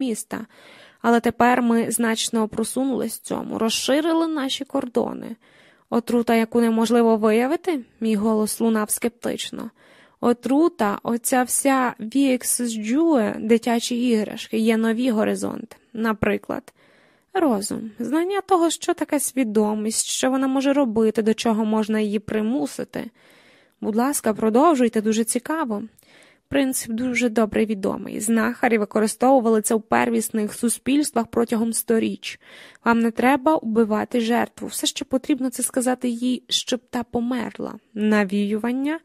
міста. Але тепер ми значно просунулись в цьому, розширили наші кордони. Отрута, яку неможливо виявити, мій голос лунав скептично. Отрута, оця вся віксджуе, дитячі іграшки, є нові горизонти. Наприклад, розум, знання того, що таке свідомість, що вона може робити, до чого можна її примусити. Будь ласка, продовжуйте дуже цікаво. Принцип дуже добре відомий. Знахарі використовували це в первісних суспільствах протягом сторіч. Вам не треба вбивати жертву. Все, що потрібно, це сказати їй, щоб та померла. Навіювання,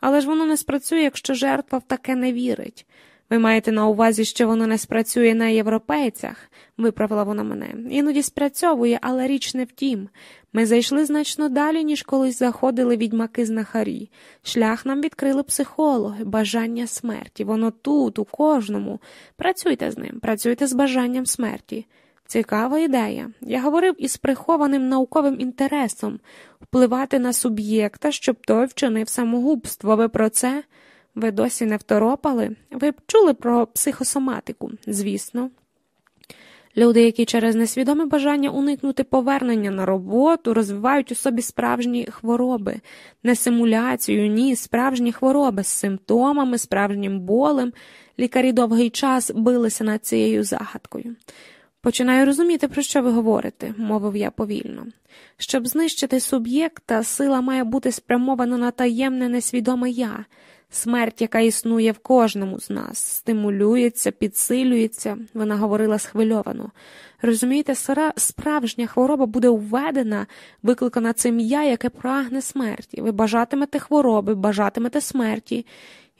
але ж воно не спрацює, якщо жертва в таке не вірить. Ви маєте на увазі, що воно не спрацює на європейцях, виправила вона мене. Іноді спрацьовує, але річ не в тім. Ми зайшли значно далі, ніж колись заходили відьмаки знахарі. Шлях нам відкрили психологи, бажання смерті. Воно тут, у кожному. Працюйте з ним, працюйте з бажанням смерті. Цікава ідея. Я говорив із прихованим науковим інтересом впливати на суб'єкта, щоб той вчинив самогубство. Ви про це? Ви досі не второпали? Ви б чули про психосоматику, звісно. Люди, які через несвідоме бажання уникнути повернення на роботу, розвивають у собі справжні хвороби, не симуляцію, ні, справжні хвороби з симптомами, справжнім болем. Лікарі довгий час билися над цією загадкою. Починаю розуміти, про що ви говорите, мовив я повільно. Щоб знищити суб'єкта, сила має бути спрямована на таємне несвідоме я. Смерть, яка існує в кожному з нас, стимулюється, підсилюється, вона говорила схвильовано. Розумієте, справжня хвороба буде введена, викликана цим я, яке прагне смерті. Ви бажатимете хвороби, бажатимете смерті,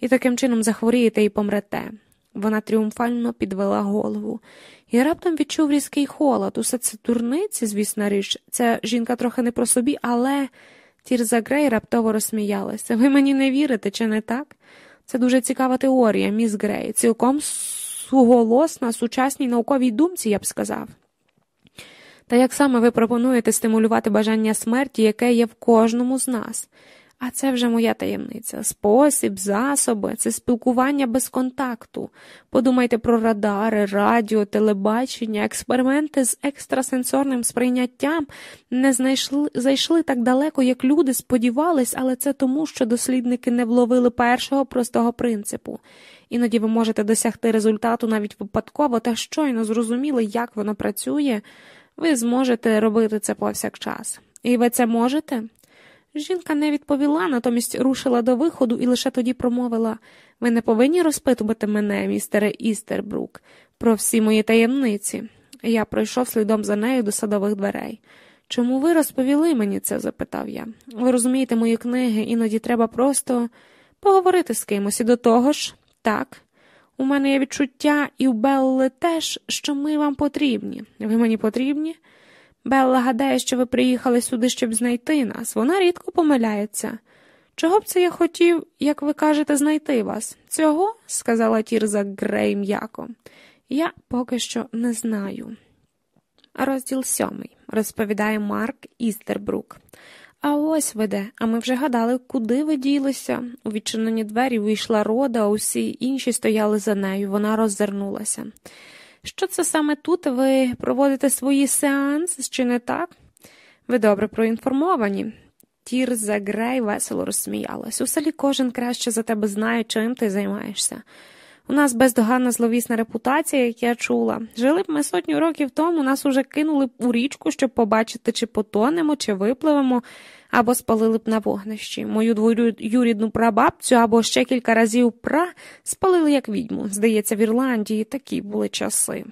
і таким чином захворієте і помрете. Вона тріумфально підвела голову. І раптом відчув різкий холод. Усе це турниці, звісна річ. Ця жінка трохи не про собі, але. Тірза Грей раптово розсміялася. Ви мені не вірите, чи не так? Це дуже цікава теорія, міс Грей, цілком суголосна сучасній науковій думці, я б сказав. Та як саме ви пропонуєте стимулювати бажання смерті, яке є в кожному з нас? А це вже моя таємниця. Спосіб, засоби, це спілкування без контакту. Подумайте про радари, радіо, телебачення, експерименти з екстрасенсорним сприйняттям не знайшли, зайшли так далеко, як люди сподівались, але це тому, що дослідники не вловили першого простого принципу. Іноді ви можете досягти результату навіть випадково та щойно зрозуміли, як воно працює, ви зможете робити це повсякчас. І ви це можете? Жінка не відповіла, натомість рушила до виходу і лише тоді промовила ви не повинні розпитувати мене, містере Істербрук, про всі мої таємниці. Я пройшов слідом за нею до садових дверей. Чому ви розповіли мені це? запитав я. Ви розумієте мої книги, іноді треба просто поговорити з кимось і до того ж, так. У мене є відчуття і у Белли теж, що ми вам потрібні. Ви мені потрібні? Белла гадає, що ви приїхали сюди, щоб знайти нас. Вона рідко помиляється. Чого б це я хотів, як ви кажете, знайти вас? Цього? сказала Тірза Грей м'яко. Я поки що не знаю. Розділ сьомий, розповідає Марк Істербрук. А ось веде, а ми вже гадали, куди ви ділися. У відчинені двері вийшла рода, а усі інші стояли за нею. Вона роззирнулася. Що це саме тут ви проводите свої сеанси, чи не так? Ви добре проінформовані. Тірза Грей весело розсміялась. У селі кожен краще за тебе знає, чим ти займаєшся. У нас бездоганна зловісна репутація, як я чула. Жили б ми сотню років тому, нас уже кинули б у річку, щоб побачити, чи потонемо, чи випливемо, або спалили б на вогнищі. Мою двоюрідну прабабцю або ще кілька разів пра спалили як відьму. Здається, в Ірландії такі були часи.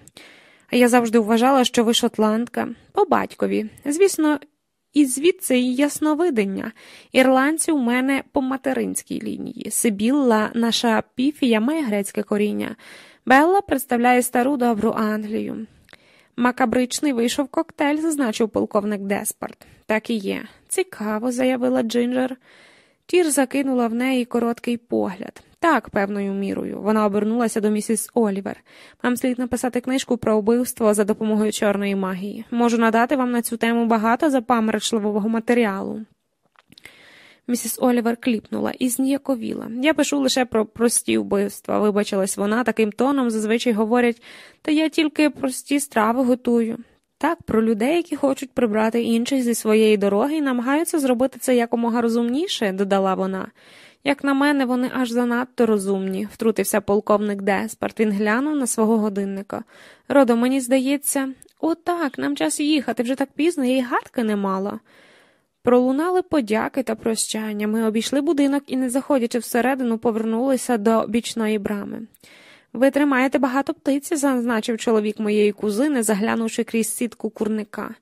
А я завжди вважала, що ви шотландка, по батькові. Звісно, і звідси і ясновидення. Ірландці у мене по материнській лінії. Сибілла, наша піфія, має грецьке коріння. Белла представляє стару добру Англію. Макабричний вийшов коктейль, зазначив полковник Деспорт. Так і є. Цікаво, заявила Джинджер. Тір закинула в неї короткий погляд. Так, певною мірою. Вона обернулася до місіс Олівер. Вам слід написати книжку про вбивство за допомогою чорної магії. Можу надати вам на цю тему багато запаморочливого матеріалу. Місіс Олівер кліпнула і зніяковіла. Я пишу лише про прості вбивства, вибачилась вона таким тоном, зазвичай говорять, та я тільки прості страви готую. Так, про людей, які хочуть прибрати інших зі своєї дороги і намагаються зробити це якомога розумніше, додала вона. Як на мене, вони аж занадто розумні, втрутився полковник Деспарт. Він глянув на свого годинника. Родо, мені здається, «О, так, нам час їхати, вже так пізно, я гадки не мала. Пролунали подяки та прощання. Ми обійшли будинок і, не заходячи всередину, повернулися до бічної брами. Ви тримаєте багато птиці, зазначив чоловік моєї кузини, заглянувши крізь сітку курника.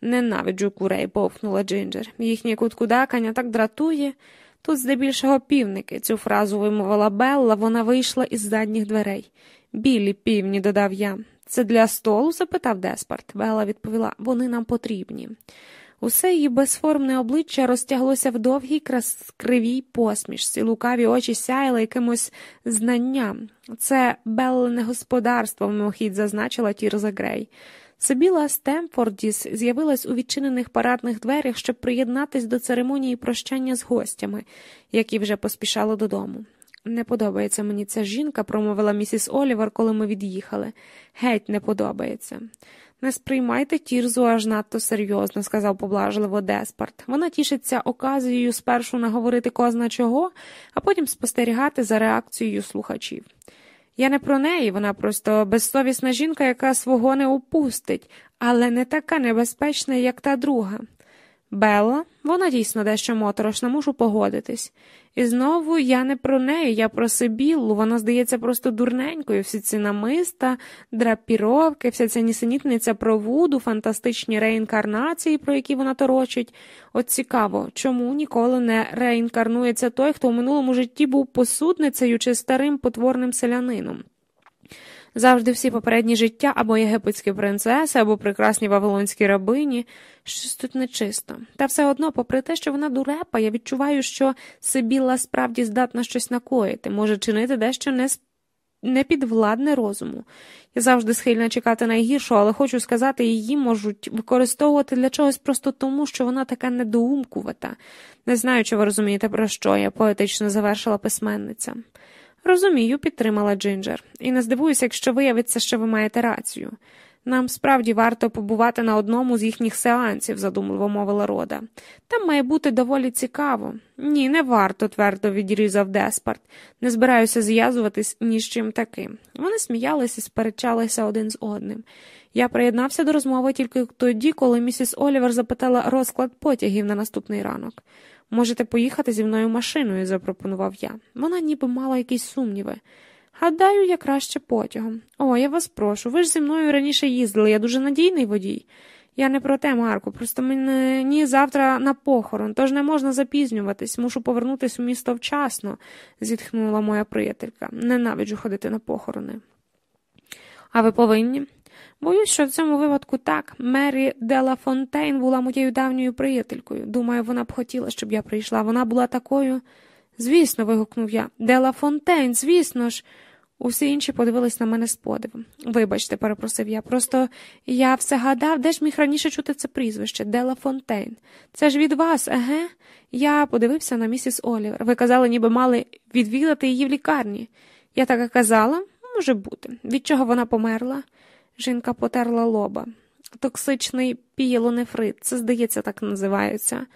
Ненавиджу курей, повхнула Джинджер. Їхнє куткудакання так дратує. Тут здебільшого півники. Цю фразу вимовила Белла, вона вийшла із задніх дверей. Білі півні, додав я. Це для столу? запитав Деспарт. Белла відповіла, вони нам потрібні. Усе її безформне обличчя розтяглося в довгій кривій посмішці, лукаві очі сяяли якимось знанням. Це Беллене господарство, мимохідь зазначила Тірза Грей. Сибіла Стемфордіс з'явилась у відчинених парадних дверях, щоб приєднатись до церемонії прощання з гостями, які вже поспішали додому. Не подобається мені ця жінка, промовила місіс Олівер, коли ми від'їхали. Геть не подобається. Не сприймайте тірзу аж надто серйозно, сказав поблажливо Деспарт. Вона тішиться оказією спершу наговорити козна чого, а потім спостерігати за реакцією слухачів. Я не про неї, вона просто безсовісна жінка, яка свого не упустить, але не така небезпечна, як та друга. Белла, вона дійсно дещо моторошна, мушу погодитись. І знову я не про неї, я про Сибіллу. Вона здається просто дурненькою. Всі ці намиста, драпіровки, вся ця нісенітниця про вуду, фантастичні реінкарнації, про які вона торочить. От цікаво, чому ніколи не реінкарнується той, хто в минулому житті був посудницею чи старим потворним селянином. Завжди всі попередні життя або єгипетські принцеси, або прекрасні вавилонські рабині, щось тут нечисто. Та все одно, попри те, що вона дурепа, я відчуваю, що Сибіла справді здатна щось накоїти, може чинити дещо не Непідвладне розуму. Я завжди схильна чекати найгіршого, але хочу сказати, її можуть використовувати для чогось просто тому, що вона така недоумкувата. Не знаю, чи ви розумієте, про що я поетично завершила письменниця. Розумію, підтримала Джинджер, і не здивуюся, якщо виявиться, що ви маєте рацію. Нам справді варто побувати на одному з їхніх сеансів, задумливо мовила Рода. Там має бути доволі цікаво. Ні, не варто, твердо відрізав Деспарт. Не збираюся зв'язуватись ні з чим таким. Вони сміялися і сперечалися один з одним. Я приєднався до розмови тільки тоді, коли місіс Олівер запитала розклад потягів на наступний ранок. Можете поїхати зі мною машиною, запропонував я. Вона ніби мала якісь сумніви. Гадаю, я краще потягом. О, я вас прошу, ви ж зі мною раніше їздили, я дуже надійний водій. Я не про те, Марку, просто мені завтра на похорон, тож не можна запізнюватись, мушу повернутися у місто вчасно, зітхнула моя приятелька. Ненавиджу ходити на похорони. А ви повинні? Боюсь, що в цьому випадку так. Мері Дела Фонтейн була моєю давньою приятелькою. Думаю, вона б хотіла, щоб я прийшла. Вона була такою. Звісно, вигукнув я. Дела Фонтейн, звісно ж. Усі інші подивились на мене з подивом. Вибачте, перепросив я. Просто я все гадав, де ж міг раніше чути це прізвище Дела Фонтейн. Це ж від вас, еге? Я подивився на місіс Олівер. Ви казали, ніби мали відвідати її в лікарні. Я так і казала, може бути. Від чого вона померла? Жінка потерла лоба. Токсичний пієлонефрит, це, здається, так називається.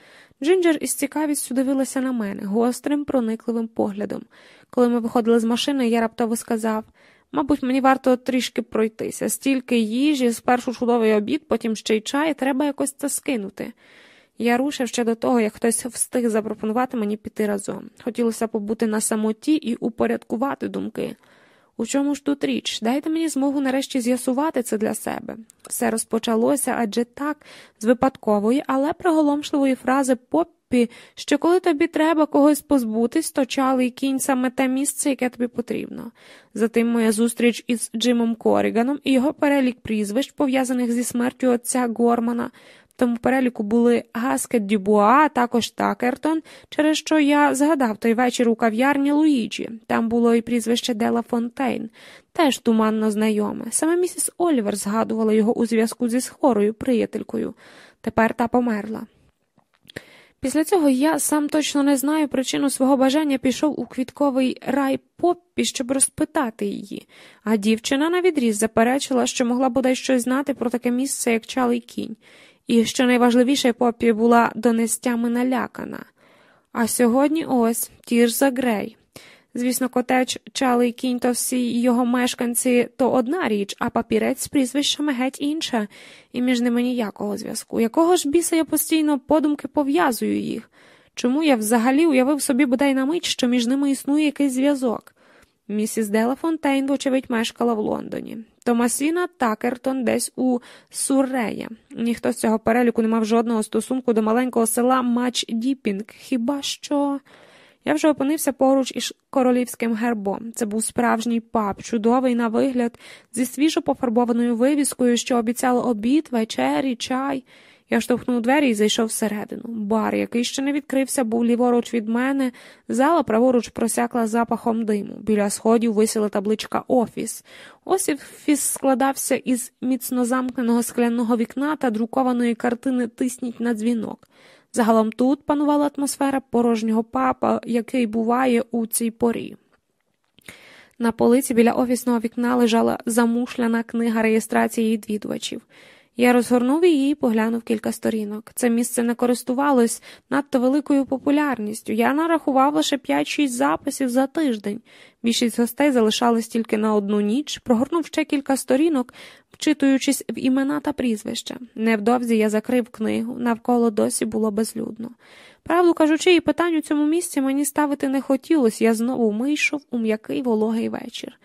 Джинджер із цікавістю дивилася на мене гострим, проникливим поглядом. Коли ми виходили з машини, я раптово сказав мабуть, мені варто трішки пройтися. Стільки їжі, спершу чудовий обід, потім ще й чай, треба якось це скинути. Я рушив ще до того, як хтось встиг запропонувати мені піти разом. Хотілося побути на самоті і упорядкувати думки. У чому ж тут річ? Дайте мені змогу нарешті з'ясувати це для себе. Все розпочалося адже так, з випадкової, але приголомшливої фрази Поппі, що коли тобі треба когось позбутись, то чалий кінь саме те місце, яке тобі потрібно. Затим моя зустріч із Джимом Коріганом і його перелік прізвищ, пов'язаних зі смертю отця Гормана. У тому переліку були Гаскет Дюбуа, а також Такертон, через що я згадав той вечір у кав'ярні Луїджі. Там було і прізвище Дела Фонтейн, теж туманно знайоме. Саме місіс Олівер згадувала його у зв'язку зі схорою приятелькою. Тепер та померла. Після цього я сам точно не знаю причину свого бажання пішов у квітковий рай Поппі, щоб розпитати її, а дівчина на відріз заперечила, що могла бодай щось знати про таке місце, як чалий кінь, і що найважливіше Поппі була донестями налякана. А сьогодні ось Тірза Грей. Звісно, котедж, чалий кінь та всі його мешканці то одна річ, а папірець з прізвищами геть інша, і між ними ніякого зв'язку. Якого ж біса я постійно подумки пов'язую їх? Чому я взагалі уявив собі бодай на мить, що між ними існує якийсь зв'язок? Місіс Дела Фонтейн, вочевидь, мешкала в Лондоні. Томасіна Такертон десь у Сурреї. Ніхто з цього переліку не мав жодного стосунку до маленького села Мач Діпінг. Хіба що. Я вже опинився поруч із королівським гербом. Це був справжній паб, чудовий на вигляд, зі свіжо пофарбованою вивіскою, що обіцяло обід, вечері, чай. Я штовхнув двері і зайшов всередину. Бар, який ще не відкрився, був ліворуч від мене, зала праворуч просякла запахом диму. Біля сходів висіла табличка Офіс. Ось Офіс складався із міцно замкненого скляного вікна та друкованої картини Тисніть на дзвінок. Загалом тут панувала атмосфера порожнього папа, який буває у цій порі. На полиці біля офісного вікна лежала замушляна книга реєстрації відвідувачів. Я розгорнув її і поглянув кілька сторінок. Це місце не користувалось надто великою популярністю. Я нарахував лише 5-6 записів за тиждень. Більшість гостей залишались тільки на одну ніч, прогорнув ще кілька сторінок, вчитуючись в імена та прізвища. Невдовзі я закрив книгу, навколо досі було безлюдно. Правду кажучи, і питань у цьому місці мені ставити не хотілося, я знову вийшов у м'який вологий вечір.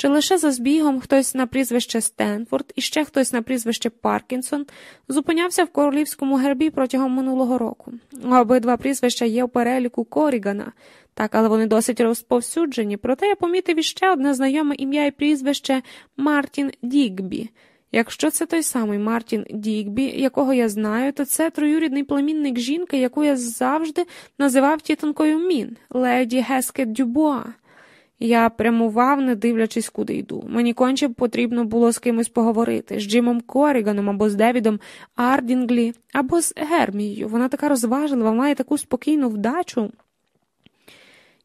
Чи лише за збігом хтось на прізвище Стенфорд і ще хтось на прізвище Паркінсон зупинявся в королівському гербі протягом минулого року. Обидва прізвища є в переліку Корігана, так, але вони досить розповсюджені, проте я помітив іще одне знайоме ім'я і прізвище Мартін Дігбі. Якщо це той самий Мартін Дігбі, якого я знаю, то це троюрідний племінник жінки, яку я завжди називав тітонкою Мін, леді Гескет Дюбуа. Я прямував, не дивлячись, куди йду. Мені конче потрібно було з кимось поговорити, з Джимом Коріганом або з Девідом Ардінглі, або з Гермією. Вона така розважлива, має таку спокійну вдачу.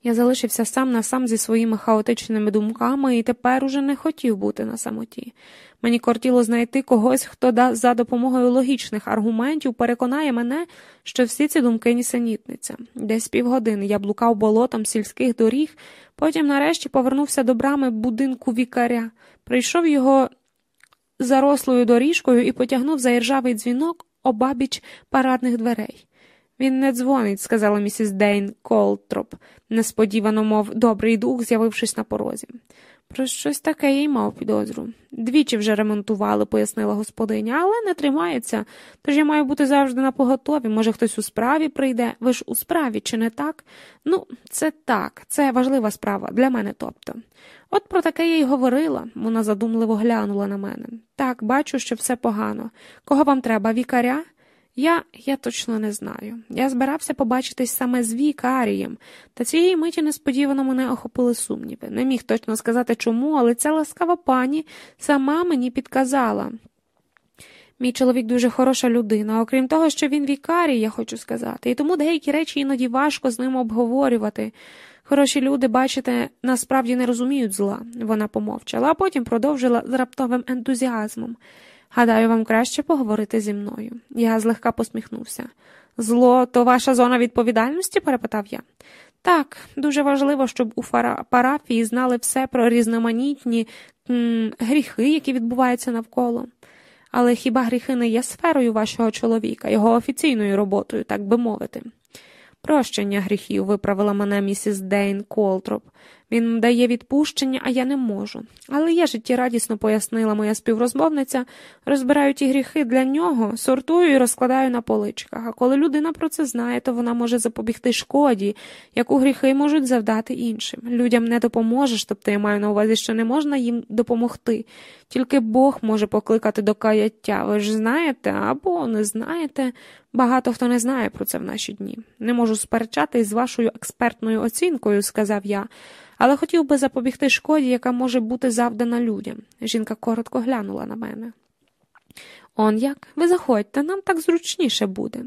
Я залишився сам на сам зі своїми хаотичними думками і тепер уже не хотів бути на самоті. Мені кортіло знайти когось, хто за допомогою логічних аргументів переконає мене, що всі ці думки нісенітниця. Десь півгодини я блукав болотом сільських доріг, потім нарешті повернувся до брами будинку вікаря, прийшов його зарослою доріжкою і потягнув за іржавий дзвінок обабіч парадних дверей. Він не дзвонить, сказала місіс Дейн Колтроп, несподівано, мов добрий дух, з'явившись на порозі. Про щось таке я й мав підозру. Двічі вже ремонтували, пояснила господиня, але не тримається, тож я маю бути завжди на поготові. Може, хтось у справі прийде. Ви ж у справі, чи не так? Ну, це так, це важлива справа для мене, тобто. От про таке я й говорила, вона задумливо глянула на мене. Так, бачу, що все погано. Кого вам треба, вікаря? Я я точно не знаю. Я збирався побачитись саме з Вікарієм, та цієї миті несподівано мене охопили сумніви. Не міг точно сказати чому, але ця ласкава пані сама мені підказала. Мій чоловік дуже хороша людина, окрім того, що він вікарій, я хочу сказати, і тому деякі речі іноді важко з ним обговорювати. Хороші люди, бачите, насправді не розуміють зла, вона помовчала, а потім продовжила з раптовим ентузіазмом. Гадаю, вам краще поговорити зі мною. Я злегка посміхнувся. Зло, то ваша зона відповідальності? перепитав я. Так, дуже важливо, щоб у парафії знали все про різноманітні гріхи, які відбуваються навколо. Але хіба гріхи не є сферою вашого чоловіка, його офіційною роботою, так би мовити? Прощення гріхів, виправила мене місіс Дейн Колтроп. Він дає відпущення, а я не можу. Але я життєрадісно пояснила моя співрозмовниця, розбираю ті гріхи для нього, сортую і розкладаю на поличках. А коли людина про це знає, то вона може запобігти шкоді, яку гріхи можуть завдати іншим. Людям не допоможеш, тобто я маю на увазі, що не можна їм допомогти. Тільки Бог може покликати до каяття. Ви ж знаєте або не знаєте. Багато хто не знає про це в наші дні. Не можу сперечатись з вашою експертною оцінкою, сказав я але хотів би запобігти шкоді, яка може бути завдана людям. Жінка коротко глянула на мене. Он як? Ви заходьте, нам так зручніше буде.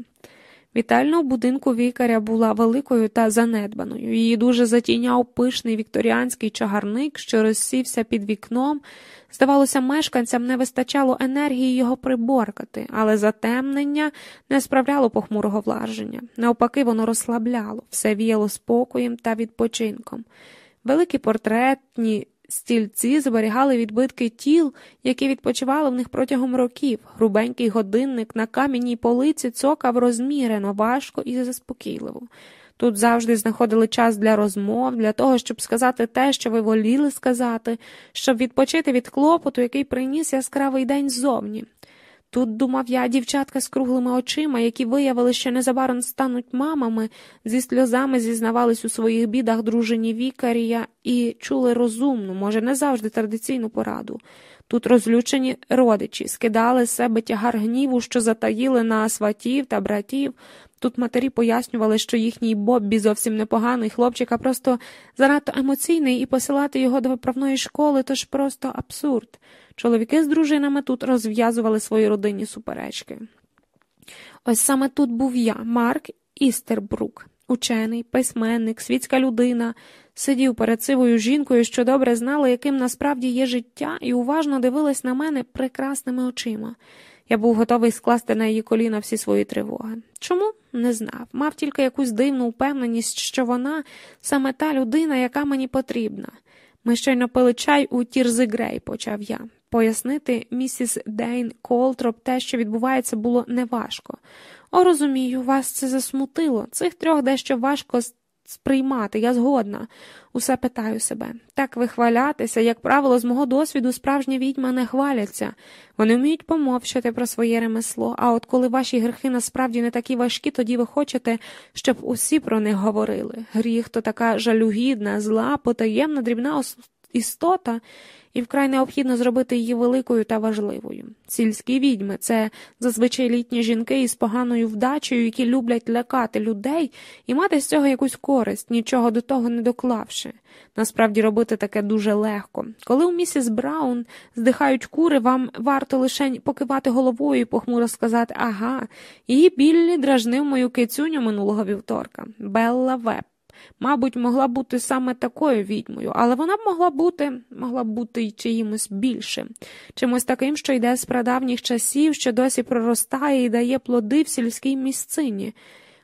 Вітальна у будинку вікаря була великою та занедбаною. Її дуже затіняв пишний вікторіанський чагарник, що розсівся під вікном. Здавалося, мешканцям не вистачало енергії його приборкати, але затемнення не справляло похмурого влаження. Навпаки, воно розслабляло, все віяло спокоєм та відпочинком. Великі портретні Стільці зберігали відбитки тіл, які відпочивали в них протягом років. Грубенький годинник на кам'яній полиці цокав розмірено, важко і заспокійливо. Тут завжди знаходили час для розмов, для того, щоб сказати те, що ви воліли сказати, щоб відпочити від клопоту, який приніс яскравий день ззовні. Тут, думав я, дівчатка з круглими очима, які виявили, що незабаром стануть мамами, зі сльозами зізнавались у своїх бідах дружині вікарія і чули розумну, може, не завжди традиційну пораду. Тут розлючені родичі скидали з себе тягар гніву, що затаїли на сватів та братів. Тут матері пояснювали, що їхній Боббі зовсім непоганий, хлопчика просто занадто емоційний, і посилати його до виправної школи то ж просто абсурд. Чоловіки з дружинами тут розв'язували свої родинні суперечки. Ось саме тут був я, Марк Істербрук, учений, письменник, світська людина, сидів перед сивою жінкою, що добре знала, яким насправді є життя, і уважно дивилась на мене прекрасними очима. Я був готовий скласти на її коліна всі свої тривоги. Чому? Не знав. Мав тільки якусь дивну впевненість, що вона саме та людина, яка мені потрібна. Ми щойно пили чай у Тірзи Грей, почав я. Пояснити місіс Дейн Колтроп те, що відбувається, було неважко. О, розумію, вас це засмутило. Цих трьох дещо важко сприймати, я згодна. Усе питаю себе. Так вихвалятися, як правило, з мого досвіду справжні відьми не хваляться. Вони вміють помовчати про своє ремесло, а от коли ваші грехи насправді не такі важкі, тоді ви хочете, щоб усі про них говорили. Гріх то така жалюгідна, зла, потаємна, дрібна істота, і вкрай необхідно зробити її великою та важливою. Сільські відьми це зазвичай літні жінки із поганою вдачею, які люблять лякати людей і мати з цього якусь користь, нічого до того не доклавши. Насправді робити таке дуже легко. Коли у місіс Браун здихають кури, вам варто лише покивати головою і похмуро сказати ага, її біллі дражнив мою кицюню минулого вівторка. Белла Веб мабуть, могла бути саме такою відьмою, але вона б могла бути, могла б бути й чиїмось більшим, чимось таким, що йде з прадавніх часів, що досі проростає і дає плоди в сільській місцині.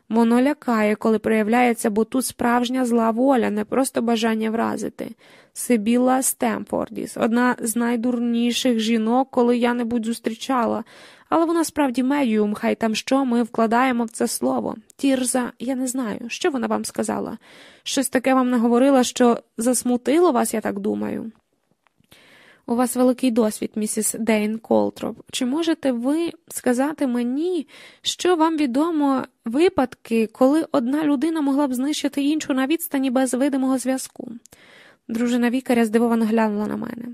Воно лякає, коли проявляється, бо тут справжня зла воля, не просто бажання вразити. Сибіла Стемфордіс, одна з найдурніших жінок, яку я коли-небудь зустрічала, але вона справді медіум, хай там що ми вкладаємо в це слово. Тірза, я не знаю, що вона вам сказала. Щось таке вам наговорила, що засмутило вас, я так думаю. У вас великий досвід, місіс Дейн Колтроп. Чи можете ви сказати мені, що вам відомо випадки, коли одна людина могла б знищити іншу на відстані без видимого зв'язку? Дружина вікаря здивовано глянула на мене.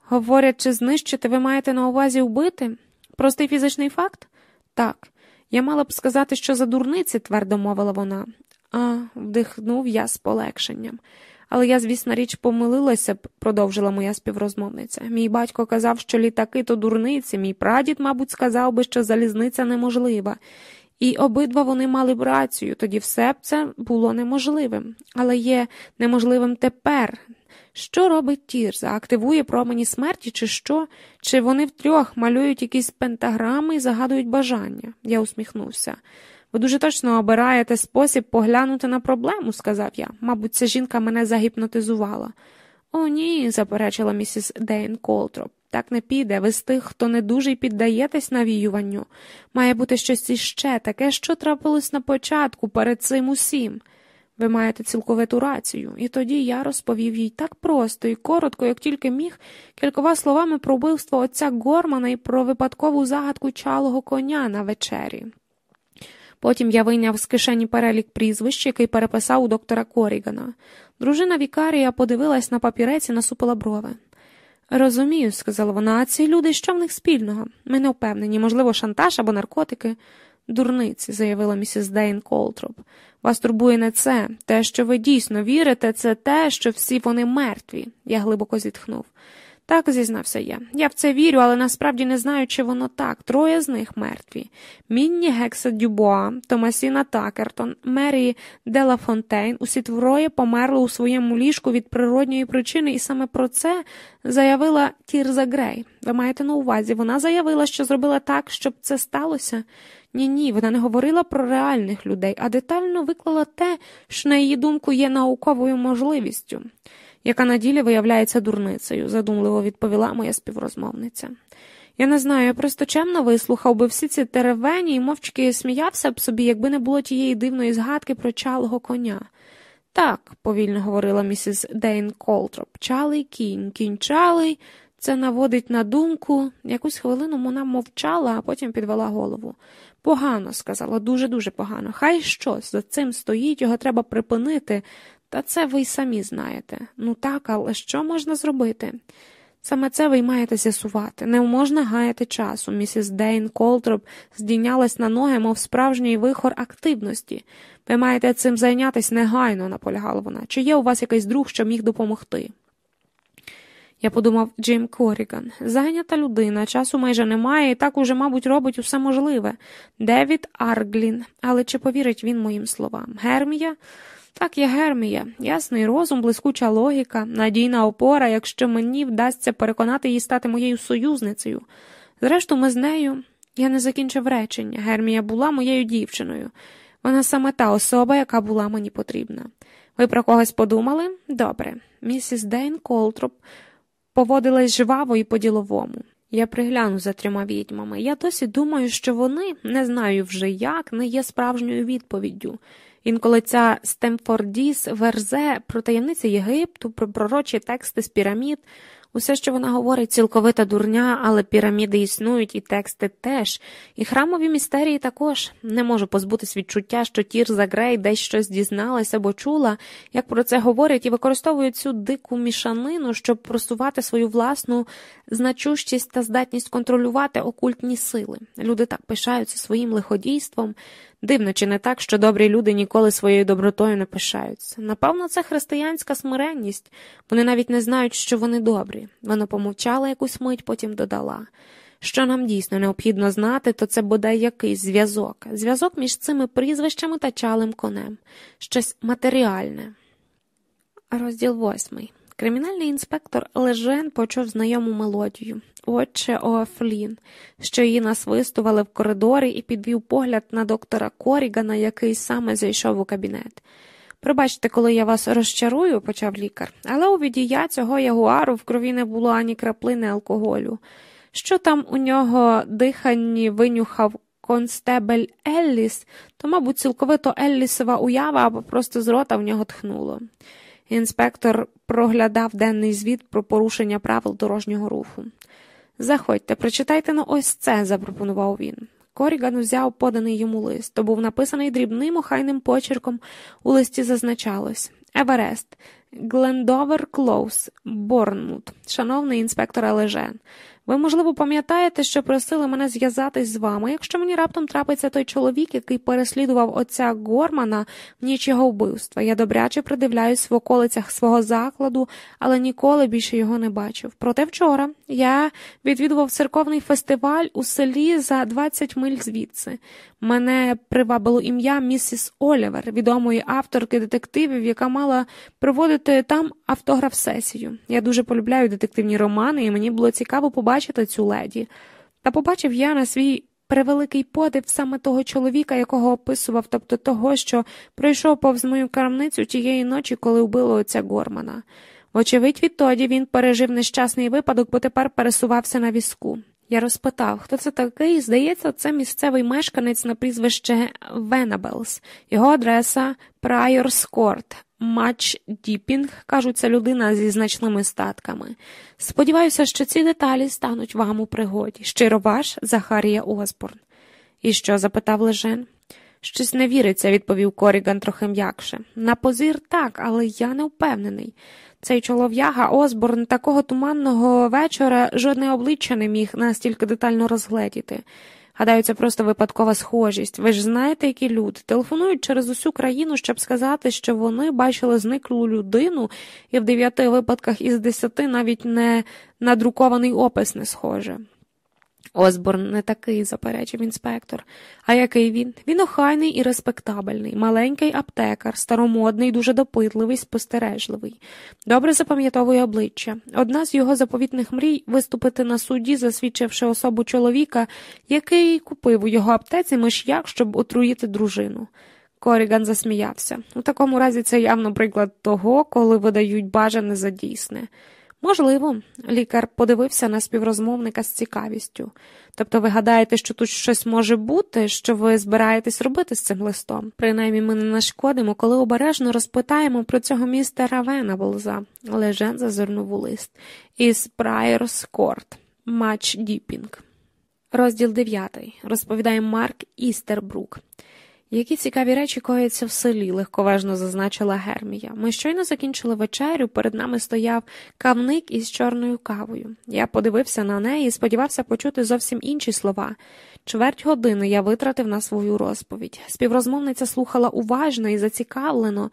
Говорять, чи знищити ви маєте на увазі вбити? Простий фізичний факт? Так. Я мала б сказати, що за дурниці, твердо мовила вона. А, вдихнув я з полегшенням. Але я, звісно, річ, помилилася б, продовжила моя співрозмовниця. Мій батько казав, що літаки то дурниці, мій прадід, мабуть, сказав би, що залізниця неможлива. І обидва вони мали б рацію, тоді все б це було неможливим. Але є неможливим тепер, що робить Тірза? Активує промені смерті, чи що? Чи вони втрьох малюють якісь пентаграми і загадують бажання? Я усміхнувся. Ви дуже точно обираєте спосіб поглянути на проблему, сказав я. Мабуть, ця жінка мене загіпнотизувала. О, ні, заперечила місіс Дейн Колтроп. Так не піде. Ви з тих, хто не дуже й піддаєтесь навіюванню. Має бути щось іще, таке, що трапилось на початку, перед цим усім. Ви маєте цілковиту рацію, і тоді я розповів їй так просто і коротко, як тільки міг, кількома словами про вбивство отця Гормана і про випадкову загадку чалого коня на вечері. Потім я вийняв з кишені перелік прізвищ, який переписав у доктора Корігана. Дружина Вікарія подивилась на папірець і насупила брови. Розумію, сказала вона, а ці люди, що в них спільного? Ми не впевнені, можливо, шантаж або наркотики. Дурниці, заявила місіс Дейн Колтроп. Вас турбує не це. Те, що ви дійсно вірите, це те, що всі вони мертві. Я глибоко зітхнув. Так, зізнався я. Я в це вірю, але насправді не знаю, чи воно так. Троє з них мертві. Мінні Гекса Дюбоа, Томасіна Такертон, Мері Делафонтейн. Усі троє померли у своєму ліжку від природньої причини, і саме про це заявила Тірза Грей. Ви маєте на увазі, вона заявила, що зробила так, щоб це сталося. Ні, ні, вона не говорила про реальних людей, а детально виклала те, що, на її думку, є науковою можливістю яка на ділі виявляється дурницею, задумливо відповіла моя співрозмовниця. Я не знаю, я просто чемно вислухав би всі ці теревені і мовчки сміявся б собі, якби не було тієї дивної згадки про чалого коня. Так, повільно говорила місіс Дейн Колтроп, чалий кінь, кінь чалий. Це наводить на думку. Якусь хвилину вона мовчала, а потім підвела голову. Погано, сказала, дуже дуже погано. Хай щось за цим стоїть, його треба припинити. Та це ви й самі знаєте. Ну так, але що можна зробити? Саме це ви й маєте з'ясувати. Не можна гаяти часу. Місіс Дейн Колтроп здійнялась на ноги, мов справжній вихор активності. Ви маєте цим зайнятися негайно, наполягала вона. Чи є у вас якийсь друг, що міг допомогти? Я подумав Джим Коріган. Зайнята людина, часу майже немає, і так уже, мабуть, робить усе можливе. Девід Ардінглі. Але чи повірить він моїм словам? Гермія? Так, я Гермія, ясний розум, блискуча логіка, надійна опора, якщо мені вдасться переконати її стати моєю союзницею. Зрештою, ми з нею я не закінчив речення. Гермія була моєю дівчиною. Вона саме та особа, яка була мені потрібна. Ви про когось подумали? Добре. Місіс Дейн Колтроп поводилась жваво і по-діловому. Я пригляну за трьома відьмами. Я досі думаю, що вони, не знаю вже як, не є справжньою відповіддю. Інколи ця Стемфордіс верзе про таємниці Єгипту, про пророчі тексти з пірамід. Усе, що вона говорить, цілковита дурня, але піраміди існують, і тексти теж, і храмові містерії також не можу позбутись відчуття, що Тірза Грей десь щось дізналася або чула, як про це говорять, і використовують цю дику мішанину, щоб просувати свою власну значущість та здатність контролювати окультні сили. Люди так пишаються своїм лиходійством. Дивно, чи не так, що добрі люди ніколи своєю добротою не пишаються. Напевно, це християнська смиренність, вони навіть не знають, що вони добрі. Вона помовчала якусь мить, потім додала. Що нам дійсно необхідно знати, то це бодай якийсь зв'язок, зв'язок між цими прізвищами та чалим конем, щось матеріальне. Розділ восьмий. Кримінальний інспектор Лежен почув знайому мелодію Отче Оафлін, що її насвистували в коридорі і підвів погляд на доктора Корігана, який саме зайшов у кабінет. Пробачте, коли я вас розчарую, почав лікар, але у відія цього ягуару в крові не було ані краплини алкоголю. Що там у нього диханні винюхав констебель Елліс, то, мабуть, цілковито Еллісова уява або просто з рота в нього тхнуло. Інспектор проглядав денний звіт про порушення правил дорожнього руху. Заходьте, прочитайте-но ось це, запропонував він. Коріган узяв поданий йому лист, то був написаний дрібним охайним почерком. У листі зазначалось Еверест, Глендовер Клоус, Борнмут, шановний інспектор Лежен. Ви, можливо, пам'ятаєте, що просили мене зв'язатись з вами, якщо мені раптом трапиться той чоловік, який переслідував отця Гормана в ніч його вбивства. Я добряче придивляюсь в околицях свого закладу, але ніколи більше його не бачив. Проте вчора я відвідував церковний фестиваль у селі за 20 миль звідси. Мене привабило ім'я місіс Олівер, відомої авторки детективів, яка мала проводити там автограф сесію. Я дуже полюбляю детективні романи, і мені було цікаво побачити цю леді. Та побачив я на свій превеликий подив саме того чоловіка, якого описував, тобто того, що пройшов повз мою крамницю тієї ночі, коли вбило отця Гормана. Вочевидь, відтоді він пережив нещасний випадок, бо тепер пересувався на візку. Я розпитав, хто це такий, здається, це місцевий мешканець на прізвище Венабелс, його адреса Прайорс Корт, Матч Діпінг, кажуть, це людина зі значними статками. Сподіваюся, що ці деталі стануть вам у пригоді. Щиро ваш Захарія Осборн. І що? запитав Лежен. Щось не віриться, відповів Коріган трохи м'якше. На позір так, але я не впевнений. Цей чолов'яга Осборн такого туманного вечора жодне обличчя не міг настільки детально розгледіти. Гадаю, це просто випадкова схожість. Ви ж знаєте, які люди телефонують через усю країну, щоб сказати, що вони бачили зниклу людину, і в дев'яти випадках із десяти навіть не надрукований опис не схоже. Осборн не такий, заперечив інспектор. А який він? Він охайний і респектабельний, маленький аптекар, старомодний, дуже допитливий, спостережливий, добре запам'ятовує обличчя. Одна з його заповітних мрій виступити на суді, засвідчивши особу чоловіка, який купив у його аптеці миш'як, щоб отруїти дружину. Коріган засміявся. У такому разі це явно приклад того, коли видають бажане за дійсне. Можливо, лікар подивився на співрозмовника з цікавістю. Тобто ви гадаєте, що тут щось може бути, що ви збираєтесь робити з цим листом? Принаймні ми не нашкодимо, коли обережно розпитаємо про цього містера Венаболза. Лежен зазирнув у лист. Із Прайорс Корт. Матч Діпінг. Розділ 9. Розповідає Марк Істербрук. Які цікаві речі кояться в селі, легковажно зазначила Гермія. Ми щойно закінчили вечерю, перед нами стояв кавник із чорною кавою. Я подивився на неї і сподівався почути зовсім інші слова. Чверть години я витратив на свою розповідь. Співрозмовниця слухала уважно і зацікавлено.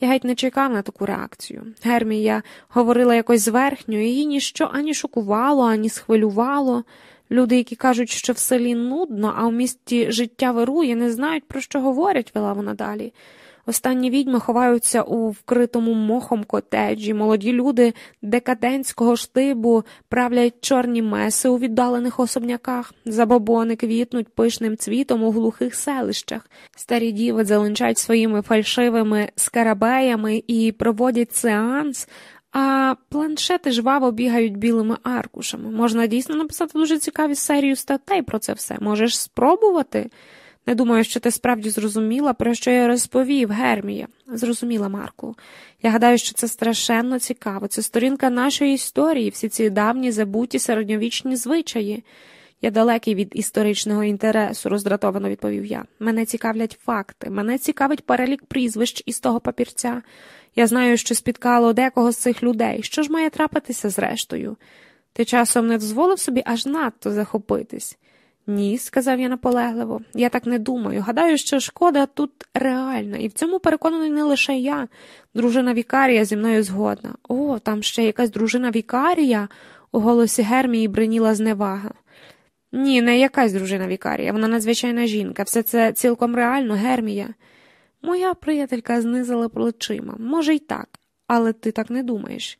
Я геть не чекав на таку реакцію. Гермія говорила якось зверхньо, її ніщо ані шокувало, ані схвилювало. Люди, які кажуть, що в селі нудно, а в місті життя вирує, не знають, про що говорять, вела вона далі. Останні відьми ховаються у вкритому мохом котеджі, молоді люди декадентського штибу правлять чорні меси у віддалених особняках, забобони квітнуть пишним цвітом у глухих селищах, старі діви залинчать своїми фальшивими скарабеями і проводять сеанс, а планшети жваво бігають білими аркушами. Можна дійсно написати дуже цікаві серію статей про це все. Можеш спробувати? Не думаю, що ти справді зрозуміла, про що я розповів, Гермія. Зрозуміла, Марку. Я гадаю, що це страшенно цікаво. Це сторінка нашої історії, всі ці давні забуті середньовічні звичаї. Я далекий від історичного інтересу, роздратовано відповів я. Мене цікавлять факти, мене цікавить перелік прізвищ із того папірця. Я знаю, що спіткало декого з цих людей. Що ж має трапитися зрештою? Ти часом не дозволив собі аж надто захопитись? Ні, сказав я наполегливо. Я так не думаю. Гадаю, що шкода тут реальна, і в цьому переконаний не лише я. Дружина Вікарія зі мною згодна. О, там ще якась дружина Вікарія. У голосі Гермії бриніла зневага. Ні, не якась дружина Вікарія, вона надзвичайна жінка. Все це цілком реально, Гермія. Моя приятелька знизила плечима. Може, й так, але ти так не думаєш.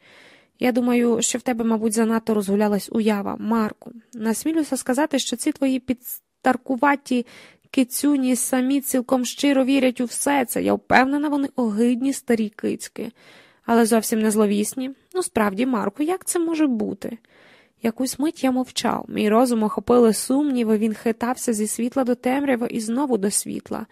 Я думаю, що в тебе, мабуть, занадто розгулялась уява, Марку. Насмілюся сказати, що ці твої підстаркуваті кицюні самі цілком щиро вірять у все це. Я впевнена, вони огидні старі кицьки, але зовсім не зловісні. Ну, справді, Марку, як це може бути? Якусь мить я мовчав. Мій розум охопили сумніви, він хитався зі світла до темряви і знову до світла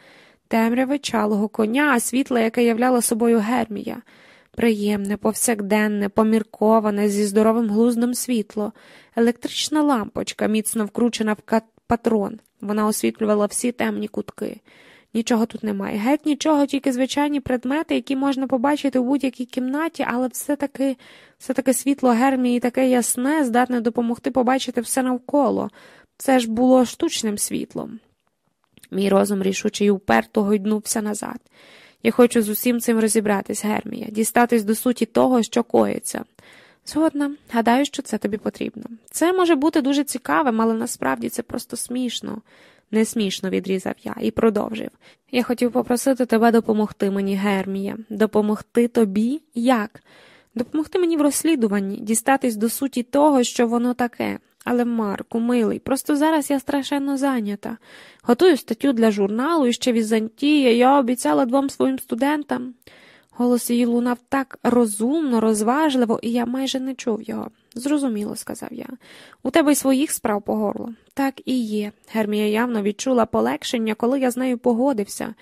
темряве чалого коня, а світло, яке являло собою гермія, приємне, повсякденне, помірковане, зі здоровим глуздом світло, електрична лампочка, міцно вкручена в патрон. Вона освітлювала всі темні кутки. Нічого тут немає. Геть нічого, тільки звичайні предмети, які можна побачити у будь-якій кімнаті, але все-таки все таки світло Гермії таке ясне, здатне допомогти побачити все навколо. Це ж було штучним світлом. Мій розум рішуче й уперто гойднувся назад. Я хочу з усім цим розібратись, Гермія, дістатись до суті того, що коїться. Згодна, гадаю, що це тобі потрібно. Це може бути дуже цікавим, але насправді це просто смішно. Не смішно, відрізав я і продовжив. Я хотів попросити тебе допомогти мені, Гермія, допомогти тобі як? Допомогти мені в розслідуванні, дістатись до суті того, що воно таке. Але, Марку, милий, просто зараз я страшенно зайнята. Готую статтю для журналу і ще Візантія. Я обіцяла двом своїм студентам. Голос її лунав так розумно, розважливо, і я майже не чув його. Зрозуміло, сказав я. У тебе й своїх справ по горло. Так і є. Гермія явно відчула полегшення, коли я з нею погодився.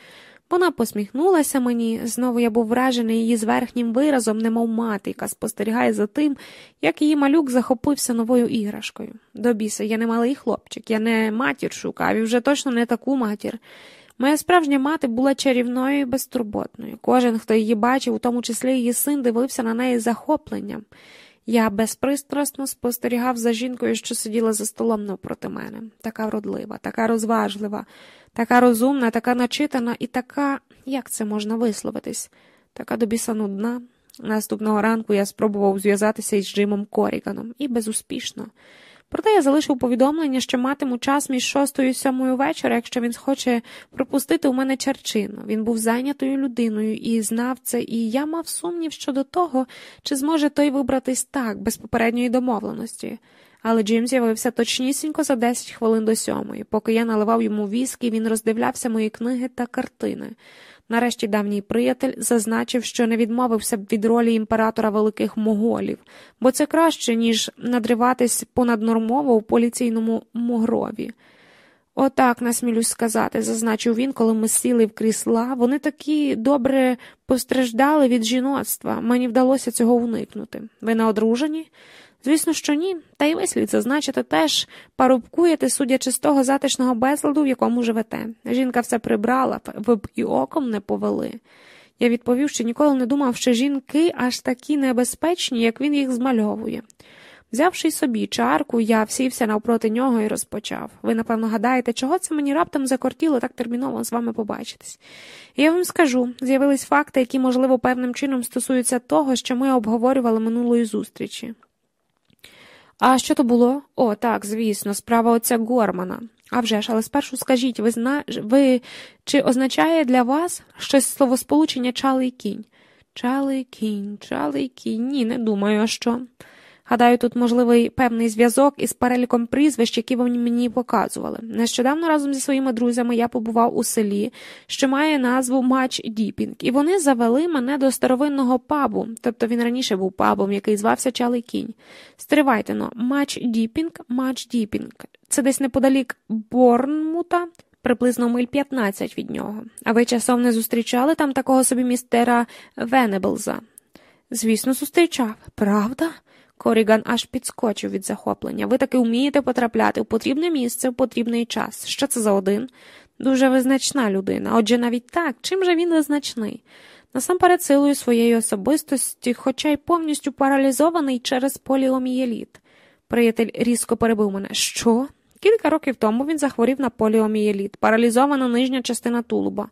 Вона посміхнулася мені, знову я був вражений її зверхнім виразом, немов мати, яка спостерігає за тим, як її малюк захопився новою іграшкою. До біса, я не малий хлопчик, я не матір шукав і вже точно не таку матір. Моя справжня мати була чарівною і безтурботною. Кожен, хто її бачив, у тому числі її син, дивився на неї з захопленням. Я безпристрасно спостерігав за жінкою, що сиділа за столом навпроти мене, така вродлива, така розважлива, така розумна, така начитана і така, як це можна висловитись, така добіса нудна. Наступного ранку я спробував зв'язатися із Джимом Коріганом і безуспішно. Проте я залишив повідомлення, що матиму час між шостою і сьомою вечора, якщо він схоче пропустити у мене черчину. Він був зайнятою людиною і знав це, і я мав сумнів щодо того, чи зможе той вибратись так, без попередньої домовленості. Але Джим з'явився точнісінько за 10 хвилин до сьомої. Поки я наливав йому віскі, він роздивлявся мої книги та картини. Нарешті давній приятель зазначив, що не відмовився б від ролі імператора великих моголів, бо це краще, ніж надриватись понаднормово у поліційному могрові. Отак, насмілюсь сказати, зазначив він, коли ми сіли в крісла. Вони такі добре постраждали від жіноцтва. Мені вдалося цього уникнути. Ви не одружені? Звісно, що ні, та й ви слід зазначити теж парубкуєте, судячи з того затишного безладу, в якому живете. Жінка все прибрала, ви б і оком не повели. Я відповів, що ніколи не думав, що жінки аж такі небезпечні, як він їх змальовує. Взявши собі чарку, я всівся навпроти нього і розпочав. Ви, напевно, гадаєте, чого це мені раптом закортіло так терміново з вами побачитись. Я вам скажу з'явились факти, які, можливо, певним чином стосуються того, що ми обговорювали минулої зустрічі. А що то було? О, так, звісно, справа отця Гормана. А вже ж, але спершу скажіть, ви зна... ви чи означає для вас щось словосполучення чалий кінь? Чалий кінь, чалий кінь. Ні, не думаю, а що. Гадаю, тут можливий певний зв'язок із переліком прізвищ, які вони мені показували. Нещодавно разом зі своїми друзями я побував у селі, що має назву Мач Діпінг, і вони завели мене до старовинного пабу, тобто він раніше був пабом, який звався Чалий Кінь. Стривайте-но, Мач Діпінг, Мач Діпінг. Це десь неподалік Борнмута. Приблизно миль 15 від нього. А ви часом не зустрічали там такого собі містера Венеблза? Звісно, зустрічав. Правда? Коріган аж підскочив від захоплення. Ви таки вмієте потрапляти в потрібне місце в потрібний час. Що це за один? Дуже визначна людина. Отже, навіть так, чим же він визначний? Насамперед силою своєї особистості, хоча й повністю паралізований через поліомієліт. Приятель різко перебив мене. Що? Кілька років тому він захворів на поліомієліт, паралізована нижня частина тулуба.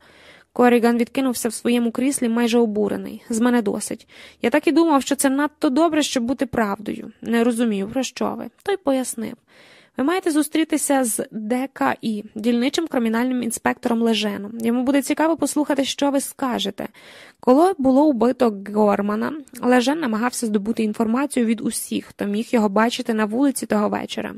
Коріган відкинувся в своєму кріслі майже обурений. З мене досить. Я так і думав, що це надто добре, щоб бути правдою. Не розумів, про що ви. Той пояснив. Ви маєте зустрітися з ДКІ, дільничим кримінальним інспектором Леженом. Йому буде цікаво послухати, що ви скажете. Коли було убито Гормана, Лежен намагався здобути інформацію від усіх, хто міг його бачити на вулиці того вечора.